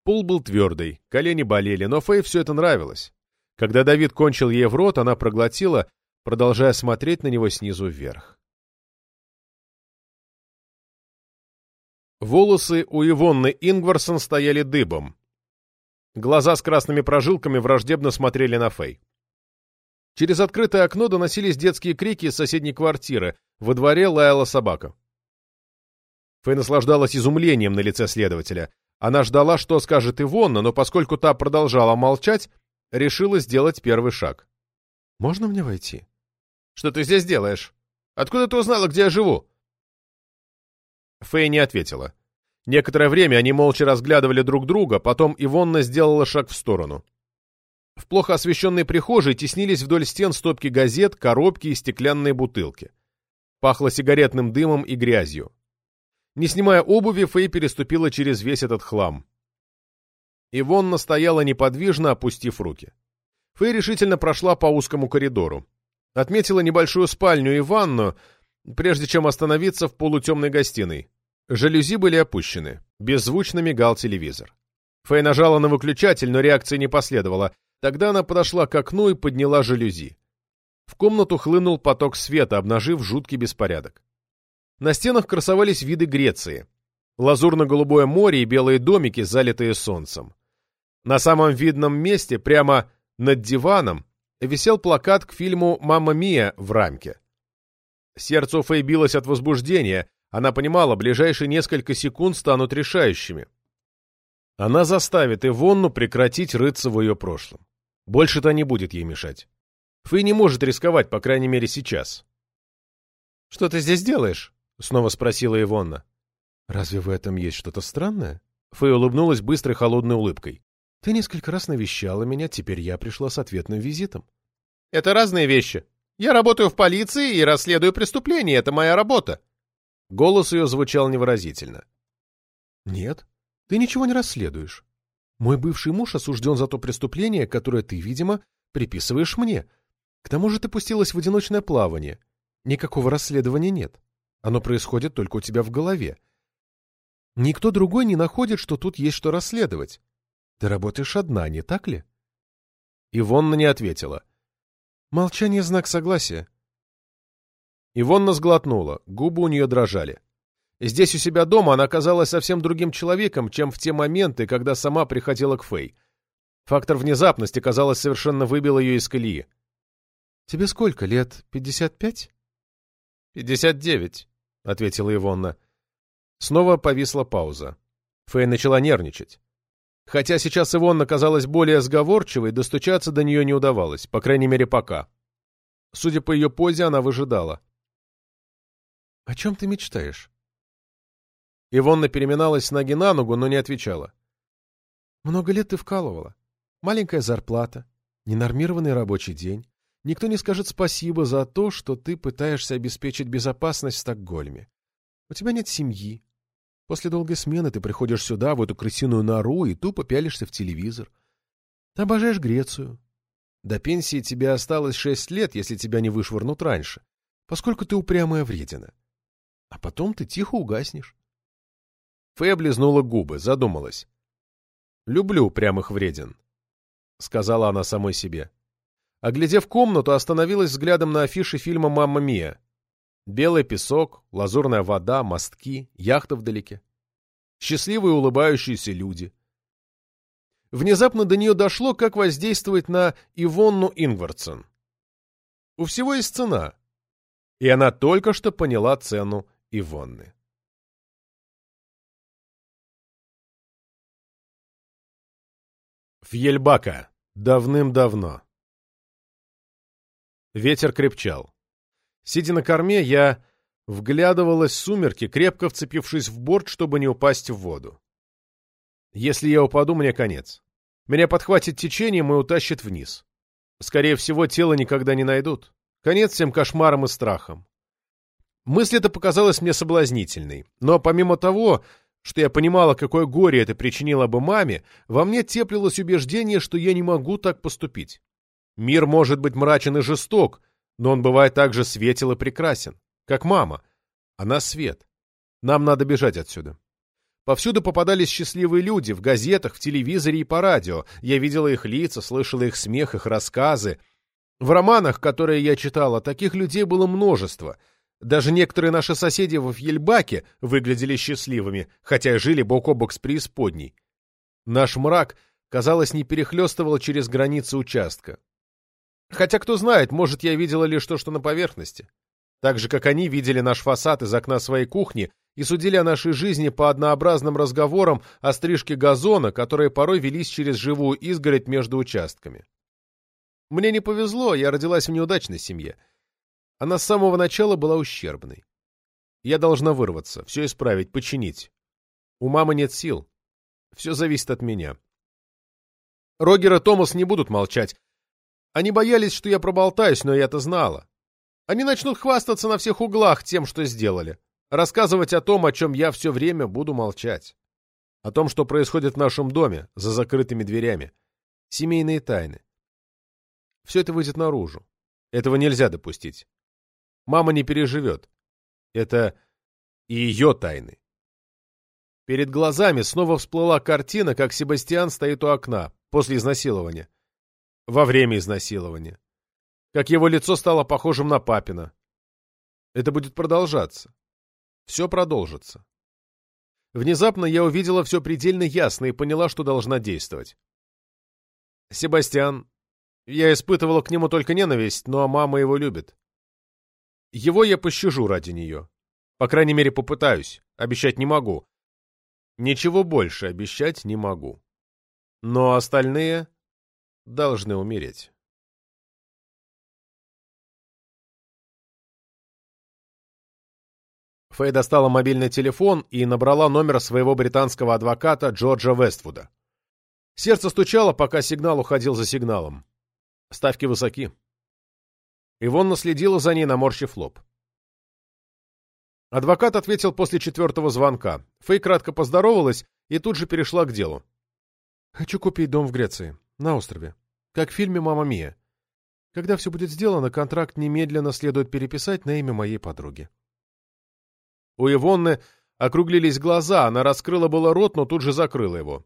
Пол был твердый, колени болели, но Фэй все это нравилось. Когда Давид кончил ей в рот, она проглотила, продолжая смотреть на него снизу вверх. Волосы у Ивонны Ингварсон стояли дыбом. Глаза с красными прожилками враждебно смотрели на Фэй. Через открытое окно доносились детские крики из соседней квартиры. Во дворе лаяла собака. Фэй наслаждалась изумлением на лице следователя. Она ждала, что скажет Ивонна, но поскольку та продолжала молчать, решила сделать первый шаг. «Можно мне войти?» «Что ты здесь делаешь? Откуда ты узнала, где я живу?» Фэй не ответила. Некоторое время они молча разглядывали друг друга, потом Ивонна сделала шаг в сторону. В плохо освещенной прихожей теснились вдоль стен стопки газет, коробки и стеклянные бутылки. Пахло сигаретным дымом и грязью. Не снимая обуви, Фэй переступила через весь этот хлам. Ивонна стояла неподвижно, опустив руки. Фэй решительно прошла по узкому коридору. Отметила небольшую спальню и ванну, прежде чем остановиться в полутемной гостиной. Жалюзи были опущены. Беззвучно мигал телевизор. Фэй нажала на выключатель, но реакции не последовало. Тогда она подошла к окну и подняла жалюзи. В комнату хлынул поток света, обнажив жуткий беспорядок. На стенах красовались виды Греции. Лазурно-голубое море и белые домики, залитые солнцем. На самом видном месте, прямо над диваном, висел плакат к фильму «Мамма Мия» в рамке. Сердце у Фэй билось от возбуждения, она понимала, ближайшие несколько секунд станут решающими. Она заставит Ивонну прекратить рыться в ее прошлом. Больше-то не будет ей мешать. Фэй не может рисковать, по крайней мере, сейчас. «Что ты здесь делаешь?» — снова спросила Ивонна. «Разве в этом есть что-то странное?» Фэй улыбнулась быстрой холодной улыбкой. «Ты несколько раз навещала меня, теперь я пришла с ответным визитом». «Это разные вещи. Я работаю в полиции и расследую преступления, это моя работа». Голос ее звучал невыразительно. «Нет, ты ничего не расследуешь. Мой бывший муж осужден за то преступление, которое ты, видимо, приписываешь мне. К тому же ты пустилась в одиночное плавание. Никакого расследования нет. Оно происходит только у тебя в голове. Никто другой не находит, что тут есть что расследовать. Ты работаешь одна, не так ли? Ивонна не ответила. Молчание — знак согласия. Ивонна сглотнула, губы у нее дрожали. Здесь у себя дома она казалась совсем другим человеком, чем в те моменты, когда сама приходила к Фэй. Фактор внезапности, казалось, совершенно выбил ее из колеи. «Тебе сколько лет? Пятьдесят пять?» «Пятьдесят девять», — ответила Ивонна. Снова повисла пауза. Фэй начала нервничать. Хотя сейчас Ивонна казалась более сговорчивой, достучаться до нее не удавалось, по крайней мере, пока. Судя по ее позе, она выжидала. «О чем ты мечтаешь?» Ивонна переминалась с ноги на ногу, но не отвечала. «Много лет ты вкалывала. Маленькая зарплата, ненормированный рабочий день. Никто не скажет спасибо за то, что ты пытаешься обеспечить безопасность в Стокгольме. У тебя нет семьи. После долгой смены ты приходишь сюда, в эту крысиную нору, и тупо пялишься в телевизор. Ты обожаешь Грецию. До пенсии тебе осталось шесть лет, если тебя не вышвырнут раньше, поскольку ты упрямая вредина. А потом ты тихо угаснешь. Фэй облизнула губы, задумалась. «Люблю упрямых вреден», — сказала она самой себе. Оглядев комнату, остановилась взглядом на афише фильма «Мамма Мия». Белый песок, лазурная вода, мостки, яхта вдалеке. Счастливые улыбающиеся люди. Внезапно до нее дошло, как воздействовать на Ивонну Ингвардсон. У всего есть цена. И она только что поняла цену Ивонны. Фьельбака. Давным-давно. Ветер крепчал. Сидя на корме, я вглядывалась в сумерки, крепко вцепившись в борт, чтобы не упасть в воду. Если я упаду, мне конец. Меня подхватит течением и утащит вниз. Скорее всего, тело никогда не найдут. Конец всем кошмарам и страхам. Мысль эта показалась мне соблазнительной, но помимо того, что я понимала, какое горе это причинило бы маме, во мне теплилось убеждение, что я не могу так поступить. Мир может быть мрачен и жесток, но он бывает также светел и прекрасен, как мама. Она свет. Нам надо бежать отсюда. Повсюду попадались счастливые люди, в газетах, в телевизоре и по радио. Я видела их лица, слышала их смех, их рассказы. В романах, которые я читала, таких людей было множество — даже некоторые наши соседи в Фьельбаке выглядели счастливыми, хотя жили бок о бок с преисподней. Наш мрак, казалось, не перехлестывал через границы участка. Хотя, кто знает, может, я видела лишь то, что на поверхности. Так же, как они видели наш фасад из окна своей кухни и судили о нашей жизни по однообразным разговорам о стрижке газона, которые порой велись через живую изгородь между участками. Мне не повезло, я родилась в неудачной семье. Она с самого начала была ущербной. Я должна вырваться, все исправить, починить. У мамы нет сил. Все зависит от меня. Рогер и Томас не будут молчать. Они боялись, что я проболтаюсь, но я-то знала. Они начнут хвастаться на всех углах тем, что сделали. Рассказывать о том, о чем я все время буду молчать. О том, что происходит в нашем доме, за закрытыми дверями. Семейные тайны. Все это выйдет наружу. Этого нельзя допустить. Мама не переживет. Это и ее тайны. Перед глазами снова всплыла картина, как Себастьян стоит у окна после изнасилования. Во время изнасилования. Как его лицо стало похожим на папина. Это будет продолжаться. Все продолжится. Внезапно я увидела все предельно ясно и поняла, что должна действовать. Себастьян. Я испытывала к нему только ненависть, но мама его любит. Его я пощажу ради нее. По крайней мере, попытаюсь. Обещать не могу. Ничего больше обещать не могу. Но остальные должны умереть. Фэй достала мобильный телефон и набрала номер своего британского адвоката Джорджа Вествуда. Сердце стучало, пока сигнал уходил за сигналом. Ставки высоки. Ивонна следила за ней, наморщив лоб. Адвокат ответил после четвертого звонка. Фэй кратко поздоровалась и тут же перешла к делу. «Хочу купить дом в Греции, на острове. Как в фильме «Мамма Мия». Когда все будет сделано, контракт немедленно следует переписать на имя моей подруги». У Ивонны округлились глаза, она раскрыла было рот, но тут же закрыла его.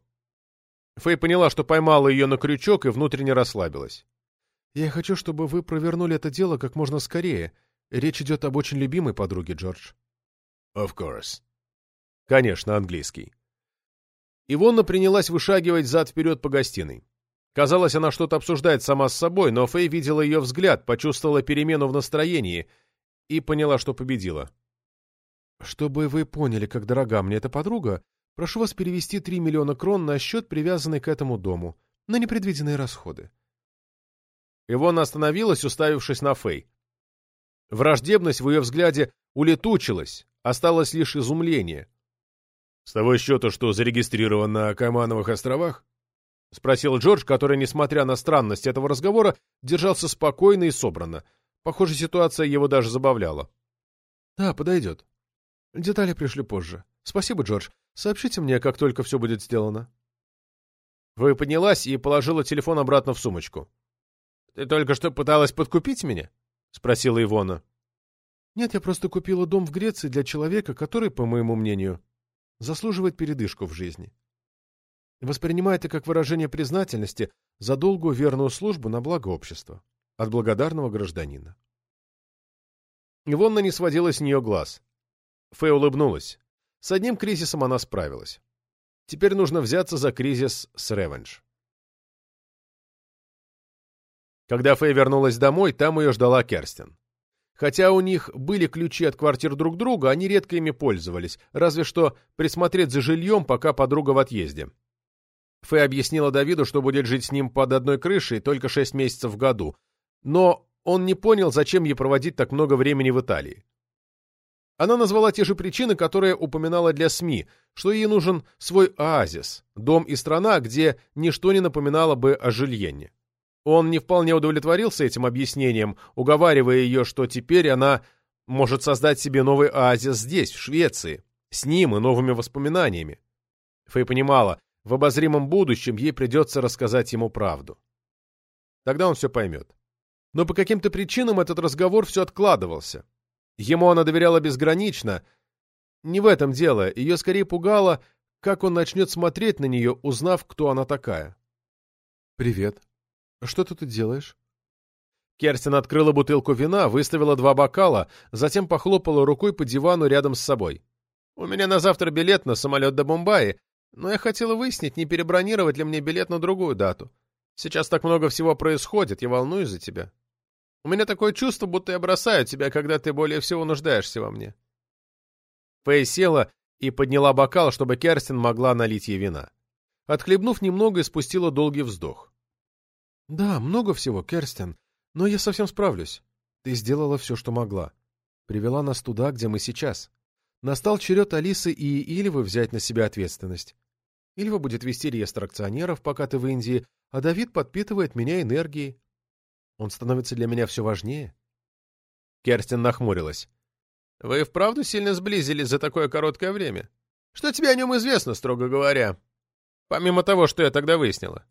Фэй поняла, что поймала ее на крючок и внутренне расслабилась. «Я хочу, чтобы вы провернули это дело как можно скорее. Речь идет об очень любимой подруге, Джордж». «Of course». «Конечно, английский». Ивонна принялась вышагивать зад-вперед по гостиной. Казалось, она что-то обсуждает сама с собой, но Фэй видела ее взгляд, почувствовала перемену в настроении и поняла, что победила. Чтобы вы поняли, как дорога мне эта подруга, прошу вас перевести 3 миллиона крон на счет, привязанный к этому дому, на непредвиденные расходы. Ивона остановилась, уставившись на Фэй. Враждебность в ее взгляде улетучилась, осталось лишь изумление. — С того счета, что зарегистрирован на Каймановых островах? — спросил Джордж, который, несмотря на странность этого разговора, держался спокойно и собранно. Похоже, ситуация его даже забавляла. — Да, подойдет. Детали пришлю позже. Спасибо, Джордж. Сообщите мне, как только все будет сделано. Вы поднялась и положила телефон обратно в сумочку. Ты только что пыталась подкупить меня? Спросила Ивона. Нет, я просто купила дом в Греции для человека, который, по моему мнению, заслуживает передышку в жизни. Воспринимай это как выражение признательности за долгую верную службу на благо общества. От благодарного гражданина. Ивонна не сводила с нее глаз. Фэй улыбнулась. С одним кризисом она справилась. Теперь нужно взяться за кризис с ревенж. Когда Фэй вернулась домой, там ее ждала Керстин. Хотя у них были ключи от квартир друг друга, они редко ими пользовались, разве что присмотреть за жильем, пока подруга в отъезде. Фэй объяснила Давиду, что будет жить с ним под одной крышей только шесть месяцев в году, но он не понял, зачем ей проводить так много времени в Италии. Она назвала те же причины, которые упоминала для СМИ, что ей нужен свой оазис, дом и страна, где ничто не напоминало бы о Жильене. Он не вполне удовлетворился этим объяснением, уговаривая ее, что теперь она может создать себе новый оазис здесь, в Швеции, с ним и новыми воспоминаниями. Фэй понимала, в обозримом будущем ей придется рассказать ему правду. Тогда он все поймет. Но по каким-то причинам этот разговор все откладывался. Ему она доверяла безгранично. Не в этом дело, ее скорее пугало, как он начнет смотреть на нее, узнав, кто она такая. «Привет. Что ты тут делаешь?» Керстин открыла бутылку вина, выставила два бокала, затем похлопала рукой по дивану рядом с собой. «У меня на завтра билет на самолет до Бомбаи, но я хотела выяснить, не перебронировать ли мне билет на другую дату. Сейчас так много всего происходит, я волнуюсь за тебя». У меня такое чувство, будто я бросаю тебя, когда ты более всего нуждаешься во мне. Фэй села и подняла бокал, чтобы Керстин могла налить ей вина. Отхлебнув немного, и спустила долгий вздох. — Да, много всего, Керстин, но я совсем справлюсь. Ты сделала все, что могла. Привела нас туда, где мы сейчас. Настал черед Алисы и Ильвы взять на себя ответственность. Ильва будет вести реестр акционеров, пока ты в Индии, а Давид подпитывает меня энергией. Он становится для меня все важнее. Керстин нахмурилась. — Вы вправду сильно сблизились за такое короткое время? Что тебе о нем известно, строго говоря? Помимо того, что я тогда выяснила.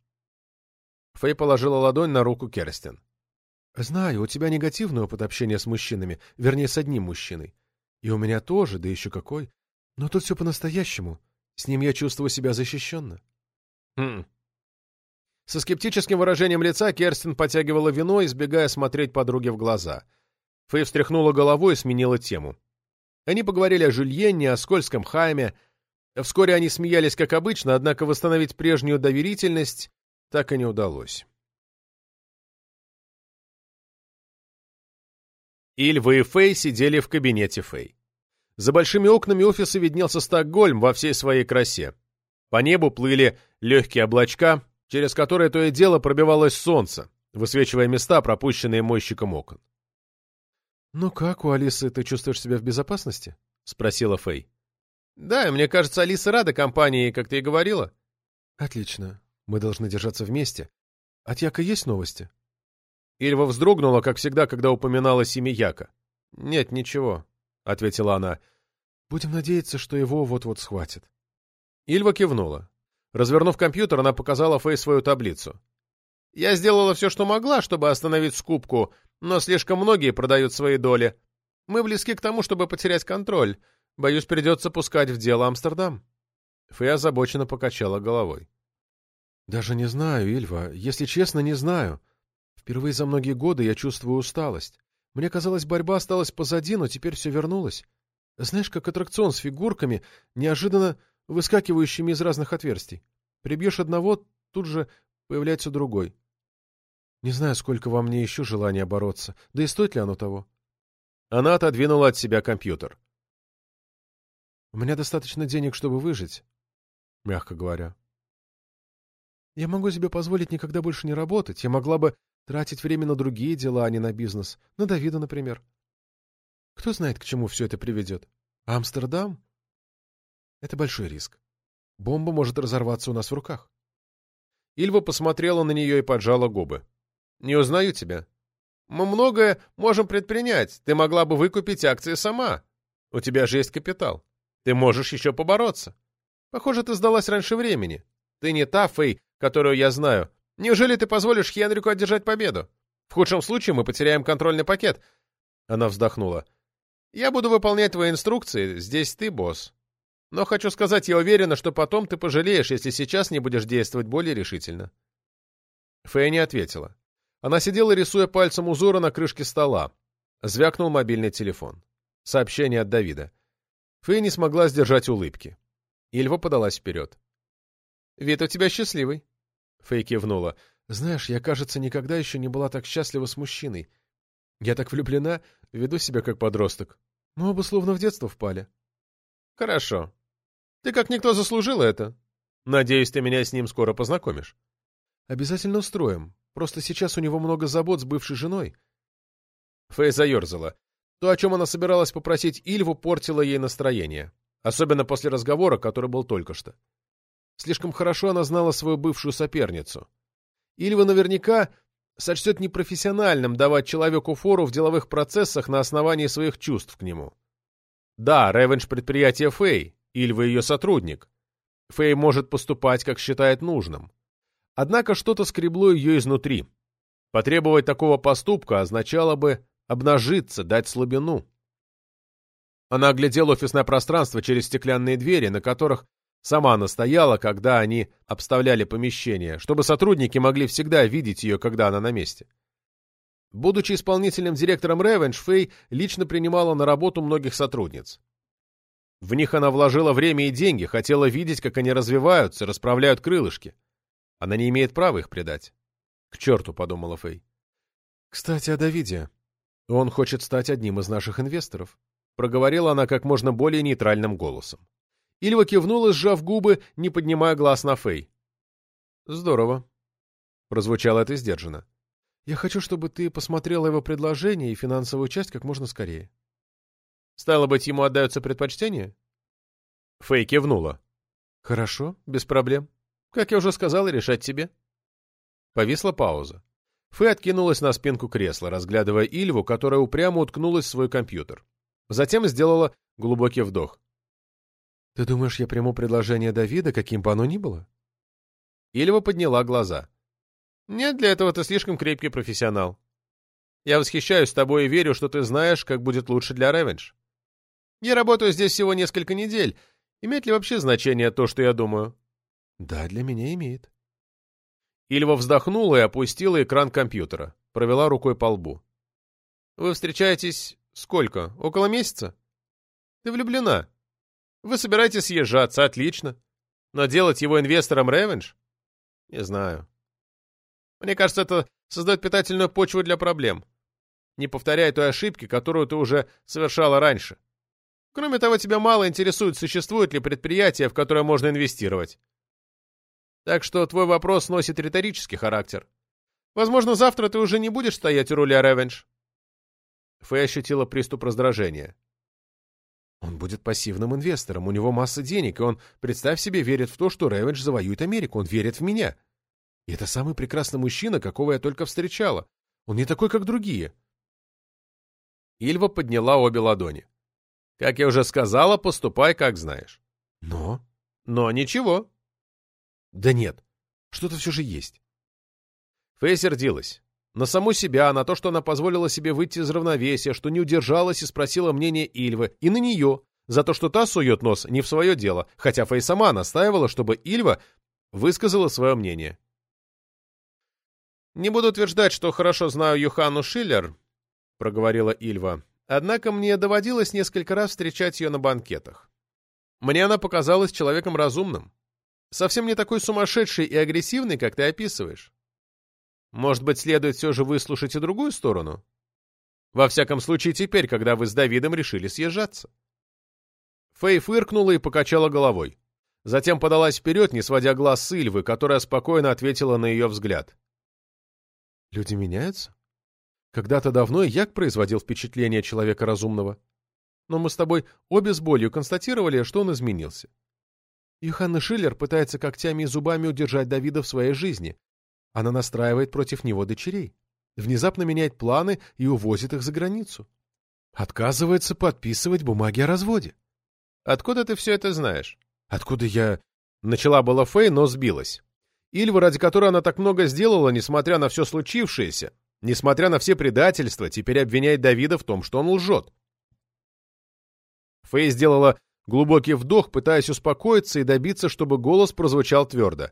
Фэй положила ладонь на руку Керстин. — Знаю, у тебя негативный опыт общения с мужчинами, вернее, с одним мужчиной. И у меня тоже, да еще какой. Но тут все по-настоящему. С ним я чувствую себя защищенно. Хм. Со скептическим выражением лица Керстин потягивала вино, избегая смотреть подруге в глаза. Фэй встряхнула головой и сменила тему. Они поговорили о Жюльене, о скользком Хайме. Вскоре они смеялись, как обычно, однако восстановить прежнюю доверительность так и не удалось. Ильва и Фэй сидели в кабинете Фэй. За большими окнами офиса виднелся Стокгольм во всей своей красе. По небу плыли легкие облачка, через которые то и дело пробивалось солнце, высвечивая места, пропущенные мойщиком окон. «Ну как, у Алисы ты чувствуешь себя в безопасности?» — спросила Фэй. «Да, мне кажется, Алиса рада компании, как ты и говорила». «Отлично. Мы должны держаться вместе. От Яка есть новости?» Ильва вздрогнула, как всегда, когда упоминалось имя Яка. «Нет, ничего», — ответила она. «Будем надеяться, что его вот-вот схватит». Ильва кивнула. Развернув компьютер, она показала Фэй свою таблицу. «Я сделала все, что могла, чтобы остановить скупку, но слишком многие продают свои доли. Мы близки к тому, чтобы потерять контроль. Боюсь, придется пускать в дело Амстердам». Фэй озабоченно покачала головой. «Даже не знаю, Ильва. Если честно, не знаю. Впервые за многие годы я чувствую усталость. Мне казалось, борьба осталась позади, но теперь все вернулось. Знаешь, как аттракцион с фигурками, неожиданно выскакивающими из разных отверстий. Прибьешь одного, тут же появляется другой. Не знаю, сколько во мне еще желания бороться, да и стоит ли оно того. Она отодвинула от себя компьютер. У меня достаточно денег, чтобы выжить, мягко говоря. Я могу себе позволить никогда больше не работать. Я могла бы Тратить время на другие дела, а не на бизнес. На Давида, например. Кто знает, к чему все это приведет? Амстердам? Это большой риск. Бомба может разорваться у нас в руках. Ильва посмотрела на нее и поджала губы. «Не узнаю тебя. Мы многое можем предпринять. Ты могла бы выкупить акции сама. У тебя же есть капитал. Ты можешь еще побороться. Похоже, ты сдалась раньше времени. Ты не та Фэй, которую я знаю. Неужели ты позволишь Хенрику одержать победу? В худшем случае мы потеряем контрольный пакет. Она вздохнула. Я буду выполнять твои инструкции, здесь ты босс. Но хочу сказать, я уверена, что потом ты пожалеешь, если сейчас не будешь действовать более решительно. Фэй не ответила. Она сидела, рисуя пальцем узоры на крышке стола. Звякнул мобильный телефон. Сообщение от Давида. Фэй не смогла сдержать улыбки. Ильва подалась вперед. «Вид у тебя счастливый». Фэй кивнула. «Знаешь, я, кажется, никогда еще не была так счастлива с мужчиной. Я так влюблена, веду себя как подросток. Мы оба словно в детство впали». «Хорошо. Ты как никто заслужила это. Надеюсь, ты меня с ним скоро познакомишь». «Обязательно устроим. Просто сейчас у него много забот с бывшей женой». Фэй заерзала. То, о чем она собиралась попросить Ильву, портило ей настроение. Особенно после разговора, который был только что. Слишком хорошо она знала свою бывшую соперницу. Ильва наверняка сочтет непрофессиональным давать человеку фору в деловых процессах на основании своих чувств к нему. Да, Ревенж — предприятие Фэй, Ильва — ее сотрудник. Фэй может поступать, как считает нужным. Однако что-то скребло ее изнутри. Потребовать такого поступка означало бы обнажиться, дать слабину. Она оглядела офисное пространство через стеклянные двери, на которых Сама настояла, когда они обставляли помещение, чтобы сотрудники могли всегда видеть ее, когда она на месте. Будучи исполнительным директором Revenge, Фэй лично принимала на работу многих сотрудниц. В них она вложила время и деньги, хотела видеть, как они развиваются, расправляют крылышки. Она не имеет права их предать. К черту, подумала Фэй. Кстати, о Давиде. Он хочет стать одним из наших инвесторов. Проговорила она как можно более нейтральным голосом. Ильва кивнула, сжав губы, не поднимая глаз на Фэй. «Здорово», — прозвучало это сдержанно. «Я хочу, чтобы ты посмотрела его предложение и финансовую часть как можно скорее». Стало быть, ему отдаются предпочтения? Фэй кивнула. Хорошо, без проблем. Как я уже сказал, решать тебе. Повисла пауза. Фэй откинулась на спинку кресла, разглядывая Ильву, которая упрямо уткнулась в свой компьютер. Затем сделала глубокий вдох. «Ты думаешь, я приму предложение Давида, каким бы оно ни было?» Ильва подняла глаза. «Нет, для этого ты слишком крепкий профессионал. Я восхищаюсь тобой и верю, что ты знаешь, как будет лучше для Ревенж. Я работаю здесь всего несколько недель. Имеет ли вообще значение то, что я думаю?» «Да, для меня имеет». Ильва вздохнула и опустила экран компьютера, провела рукой по лбу. «Вы встречаетесь сколько? Около месяца? Ты влюблена?» Вы собираетесь съезжаться, отлично. Но делать его инвестором Ревенж? Не знаю. Мне кажется, это создает питательную почву для проблем. Не повторяй той ошибки, которую ты уже совершала раньше. Кроме того, тебя мало интересует, существует ли предприятие, в которое можно инвестировать. Так что твой вопрос носит риторический характер. Возможно, завтра ты уже не будешь стоять у руля Ревенж. Фэй ощутила приступ раздражения. Он будет пассивным инвестором, у него масса денег, и он, представь себе, верит в то, что Ревендж завоюет Америку, он верит в меня. И это самый прекрасный мужчина, какого я только встречала. Он не такой, как другие. Ильва подняла обе ладони. Как я уже сказала, поступай, как знаешь. Но? Но ничего. Да нет, что-то все же есть. Фэй сердилась. На саму себя, на то, что она позволила себе выйти из равновесия, что не удержалась и спросила мнение Ильвы, и на нее, за то, что та сует нос не в свое дело, хотя Фэй сама настаивала, чтобы Ильва высказала свое мнение. «Не буду утверждать, что хорошо знаю Юхану Шиллер», — проговорила Ильва, «однако мне доводилось несколько раз встречать ее на банкетах. Мне она показалась человеком разумным, совсем не такой сумасшедший и агрессивный, как ты описываешь. Может быть, следует все же выслушать и другую сторону? Во всяком случае, теперь, когда вы с Давидом решили съезжаться. Фэй фыркнула и покачала головой. Затем подалась вперед, не сводя глаз с Ильвы, которая спокойно ответила на ее взгляд. «Люди меняются? Когда-то давно Як производил впечатление человека разумного. Но мы с тобой обе с болью констатировали, что он изменился. Юханна Шиллер пытается когтями и зубами удержать Давида в своей жизни, она настраивает против него дочерей, внезапно меняет планы и увозит их за границу. Отказывается подписывать бумаги о разводе. Откуда ты все это знаешь? Откуда я... Начала была Фэй, но сбилась. Ильва, ради которой она так много сделала, несмотря на все случившееся, несмотря на все предательства, теперь обвиняет Давида в том, что он лжет. Фэй сделала глубокий вдох, пытаясь успокоиться и добиться, чтобы голос прозвучал твердо.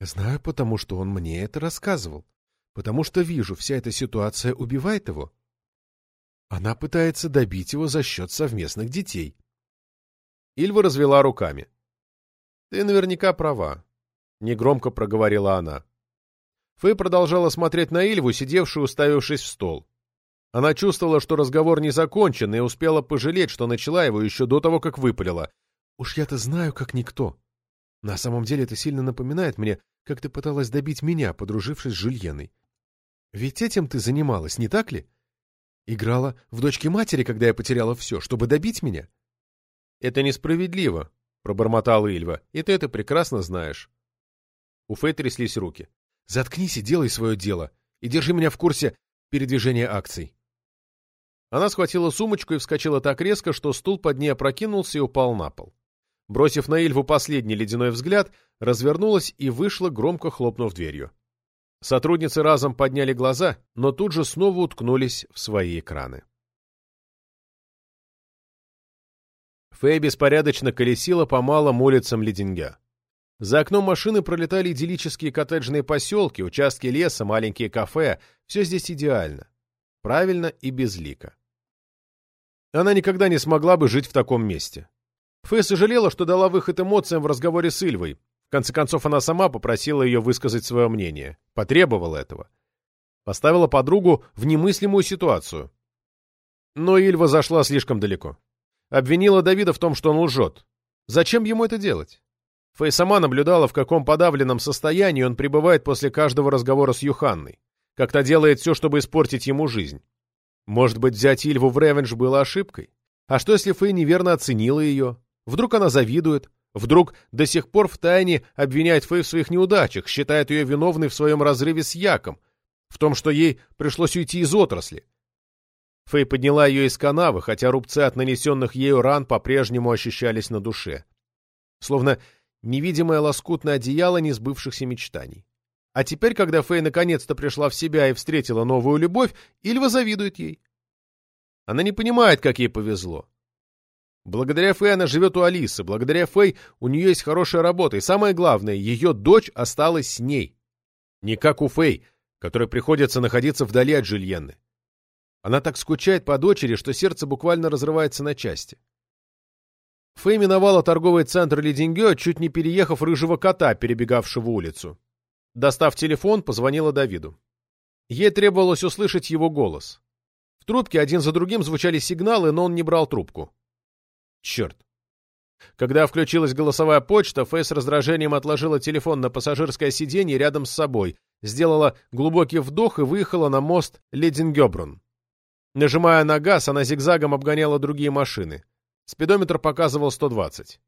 Знаю, потому что он мне это рассказывал. Потому что вижу, вся эта ситуация убивает его. Она пытается добить его за счет совместных детей. Ильва развела руками. «Ты наверняка права», — негромко проговорила она. Фэй продолжала смотреть на Ильву, сидевшую, уставившись в стол. Она чувствовала, что разговор не закончен, и успела пожалеть, что начала его еще до того, как выпалила. «Уж я-то знаю, как никто. На самом деле это сильно напоминает мне, как ты пыталась добить меня, подружившись с Жульеной. Ведь этим ты занималась, не так ли? Играла в дочке матери, когда я потеряла все, чтобы добить меня? Это несправедливо, пробормотала Ильва, и ты это прекрасно знаешь. У Фэй тряслись руки. Заткнись и делай свое дело, и держи меня в курсе передвижения акций. Она схватила сумочку и вскочила так резко, что стул под ней опрокинулся и упал на пол. Бросив на Ильву последний ледяной взгляд, развернулась и вышла, громко хлопнув дверью. Сотрудницы разом подняли глаза, но тут же снова уткнулись в свои экраны. Фэй беспорядочно колесила по малым улицам Ледингя. За окном машины пролетали идиллические коттеджные поселки, участки леса, маленькие кафе. Все здесь идеально. Правильно и безлико. Она никогда не смогла бы жить в таком месте. Фэй сожалела, что дала выход эмоциям в разговоре с Ильвой. В конце концов, она сама попросила ее высказать свое мнение. Потребовала этого. Поставила подругу в немыслимую ситуацию. Но Ильва зашла слишком далеко. Обвинила Давида в том, что он лжет. Зачем ему это делать? Фэй сама наблюдала, в каком подавленном состоянии он пребывает после каждого разговора с Юханной. Как-то делает все, чтобы испортить ему жизнь. Может быть, взять Ильву в ревенж было ошибкой? А что, если Фэй неверно оценила ее? Вдруг она завидует? Вдруг до сих пор втайне обвиняет Фэй в своих неудачах, считает ее виновной в своем разрыве с Яком, в том, что ей пришлось уйти из отрасли? Фэй подняла ее из канавы, хотя рубцы от нанесенных ею ран по-прежнему ощущались на душе. Словно невидимое лоскутное одеяло несбывшихся мечтаний. А теперь, когда Фэй наконец-то пришла в себя и встретила новую любовь, Ильва завидует ей. Она не понимает, как ей повезло. Благодаря Фэй она живет у Алисы, благодаря Фэй у нее есть хорошая работа, и самое главное, ее дочь осталась с ней. Не как у Фэй, которой приходится находиться вдали от Жильенны. Она так скучает по дочери, что сердце буквально разрывается на части. Фэй миновала торговый центр Ледингё, чуть не переехав рыжего кота, перебегавшего улицу. Достав телефон, позвонила Давиду. Ей требовалось услышать его голос. В трубке один за другим звучали сигналы, но он не брал трубку. Черт. Когда включилась голосовая почта, Фэй с раздражением отложила телефон на пассажирское сиденье рядом с собой, сделала глубокий вдох и выехала на мост Ледингёбрун. Нажимая на газ, она зигзагом обгоняла другие машины. Спидометр показывал 120.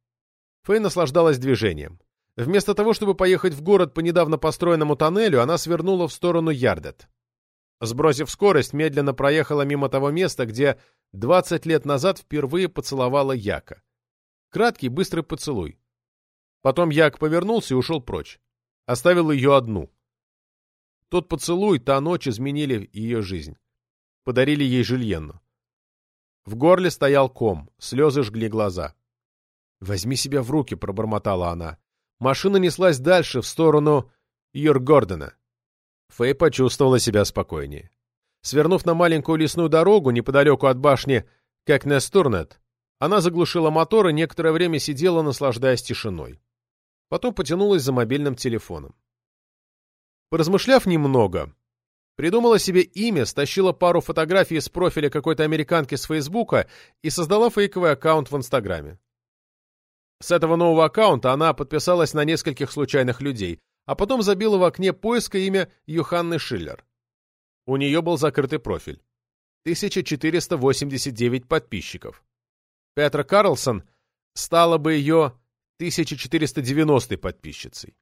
Фэй наслаждалась движением. Вместо того, чтобы поехать в город по недавно построенному тоннелю, она свернула в сторону Ярдет. Сбросив скорость, медленно проехала мимо того места, где 20 лет назад впервые поцеловала Яка. Краткий, быстрый поцелуй. Потом Як повернулся и ушел прочь. Оставил ее одну. Тот поцелуй, та ночь изменили ее жизнь. Подарили ей Жильенну. В горле стоял ком, слезы жгли глаза. «Возьми себя в руки», — пробормотала она. Машина неслась дальше, в сторону Юргордена. Фэй почувствовала себя спокойнее. Свернув на маленькую лесную дорогу неподалеку от башни Кэкнестурнет, она заглушила мотор и некоторое время сидела, наслаждаясь тишиной. Потом потянулась за мобильным телефоном. Поразмышляв немного, Придумала себе имя, стащила пару фотографий с профиля какой-то американки с Фейсбука и создала фейковый аккаунт в Инстаграме. С этого нового аккаунта она подписалась на нескольких случайных людей, а потом забила в окне поиска имя Юханны Шиллер. У нее был закрытый профиль. 1489 подписчиков. Петра Карлсон стала бы ее 1490 подписчицей.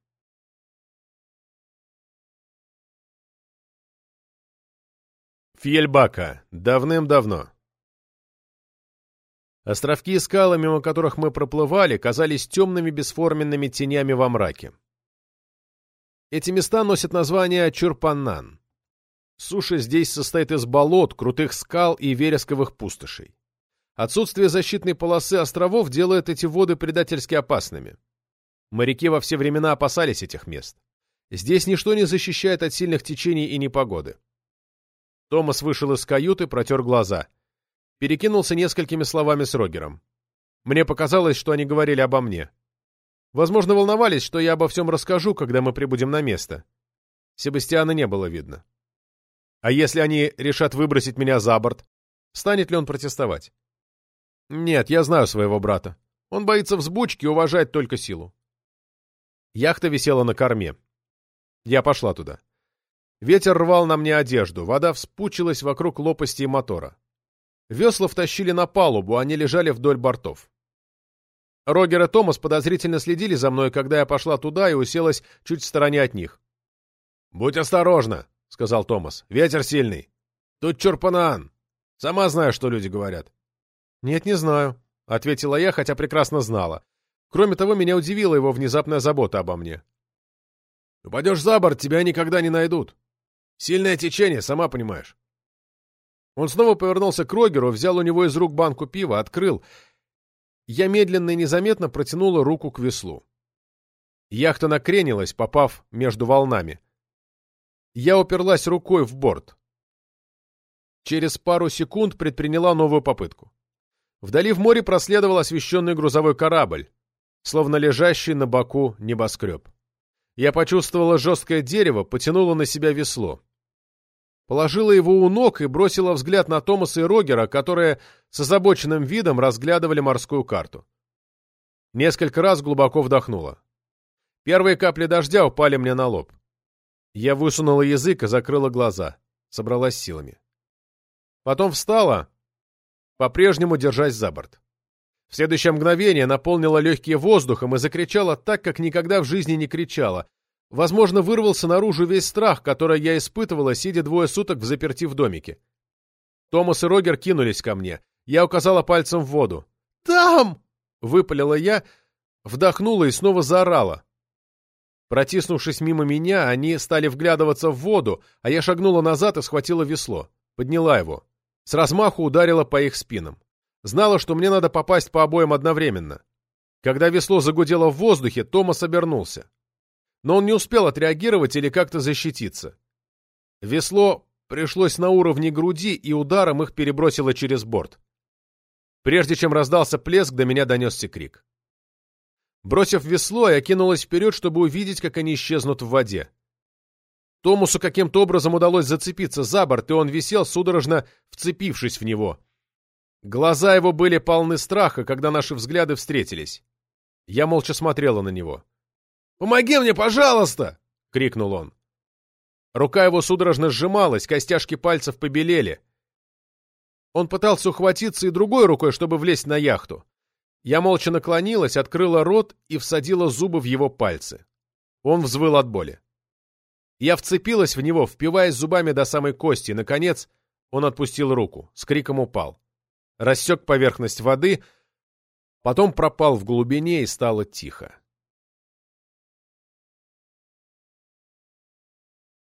Фьельбака. Давным-давно. Островки и скалы, мимо которых мы проплывали, казались темными бесформенными тенями во мраке. Эти места носят название Чурпаннан. Суша здесь состоит из болот, крутых скал и вересковых пустошей. Отсутствие защитной полосы островов делает эти воды предательски опасными. Моряки во все времена опасались этих мест. Здесь ничто не защищает от сильных течений и непогоды. Томас вышел из каюты, протер глаза. Перекинулся несколькими словами с Рогером. Мне показалось, что они говорили обо мне. Возможно, волновались, что я обо всем расскажу, когда мы прибудем на место. Себастьяна не было видно. А если они решат выбросить меня за борт, станет ли он протестовать? Нет, я знаю своего брата. Он боится взбучки и уважает только силу. Яхта висела на корме. Я пошла туда. Ветер рвал на мне одежду, вода вспучилась вокруг лопастей мотора. Весла втащили на палубу, они лежали вдоль бортов. Рогер и Томас подозрительно следили за мной, когда я пошла туда и уселась чуть в стороне от них. «Будь осторожна», — сказал Томас. «Ветер сильный. Тут Чурпанаан. Сама знаю, что люди говорят». «Нет, не знаю», — ответила я, хотя прекрасно знала. Кроме того, меня удивила его внезапная забота обо мне. «Упадешь за борт, тебя никогда не найдут. Сильное течение, сама понимаешь. Он снова повернулся к Рогеру, взял у него из рук банку пива, открыл. Я медленно и незаметно протянула руку к веслу. Яхта накренилась, попав между волнами. Я уперлась рукой в борт. Через пару секунд предприняла новую попытку. Вдали в море проследовал освещенный грузовой корабль, словно лежащий на боку небоскреб. Я почувствовала жесткое дерево, потянула на себя весло. Положила его у ног и бросила взгляд на Томаса и Рогера, которые с озабоченным видом разглядывали морскую карту. Несколько раз глубоко вдохнула. Первые капли дождя упали мне на лоб. Я высунула язык и закрыла глаза. Собралась силами. Потом встала, по-прежнему держась за борт. В следующее мгновение наполнила легкие воздухом и закричала так, как никогда в жизни не кричала. Возможно, вырвался наружу весь страх, который я испытывала, сидя двое суток в заперти в домике. Томас и Рогер кинулись ко мне. Я указала пальцем в воду. «Там!» — выпалила я, вдохнула и снова заорала. Протиснувшись мимо меня, они стали вглядываться в воду, а я шагнула назад и схватила весло. Подняла его. С размаху ударила по их спинам. Знала, что мне надо попасть по обоим одновременно. Когда весло загудело в воздухе, Томас обернулся. Но он не успел отреагировать или как-то защититься. Весло пришлось на уровне груди, и ударом их перебросило через борт. Прежде чем раздался плеск, до меня донесся крик. Бросив весло, я кинулась вперед, чтобы увидеть, как они исчезнут в воде. Томусу каким-то образом удалось зацепиться за борт, и он висел, судорожно вцепившись в него. Глаза его были полны страха, когда наши взгляды встретились. Я молча смотрела на него. «Помоги мне, пожалуйста!» — крикнул он. Рука его судорожно сжималась, костяшки пальцев побелели. Он пытался ухватиться и другой рукой, чтобы влезть на яхту. Я молча наклонилась, открыла рот и всадила зубы в его пальцы. Он взвыл от боли. Я вцепилась в него, впиваясь зубами до самой кости. Наконец, он отпустил руку, с криком упал. Рассек поверхность воды, потом пропал в глубине и стало тихо.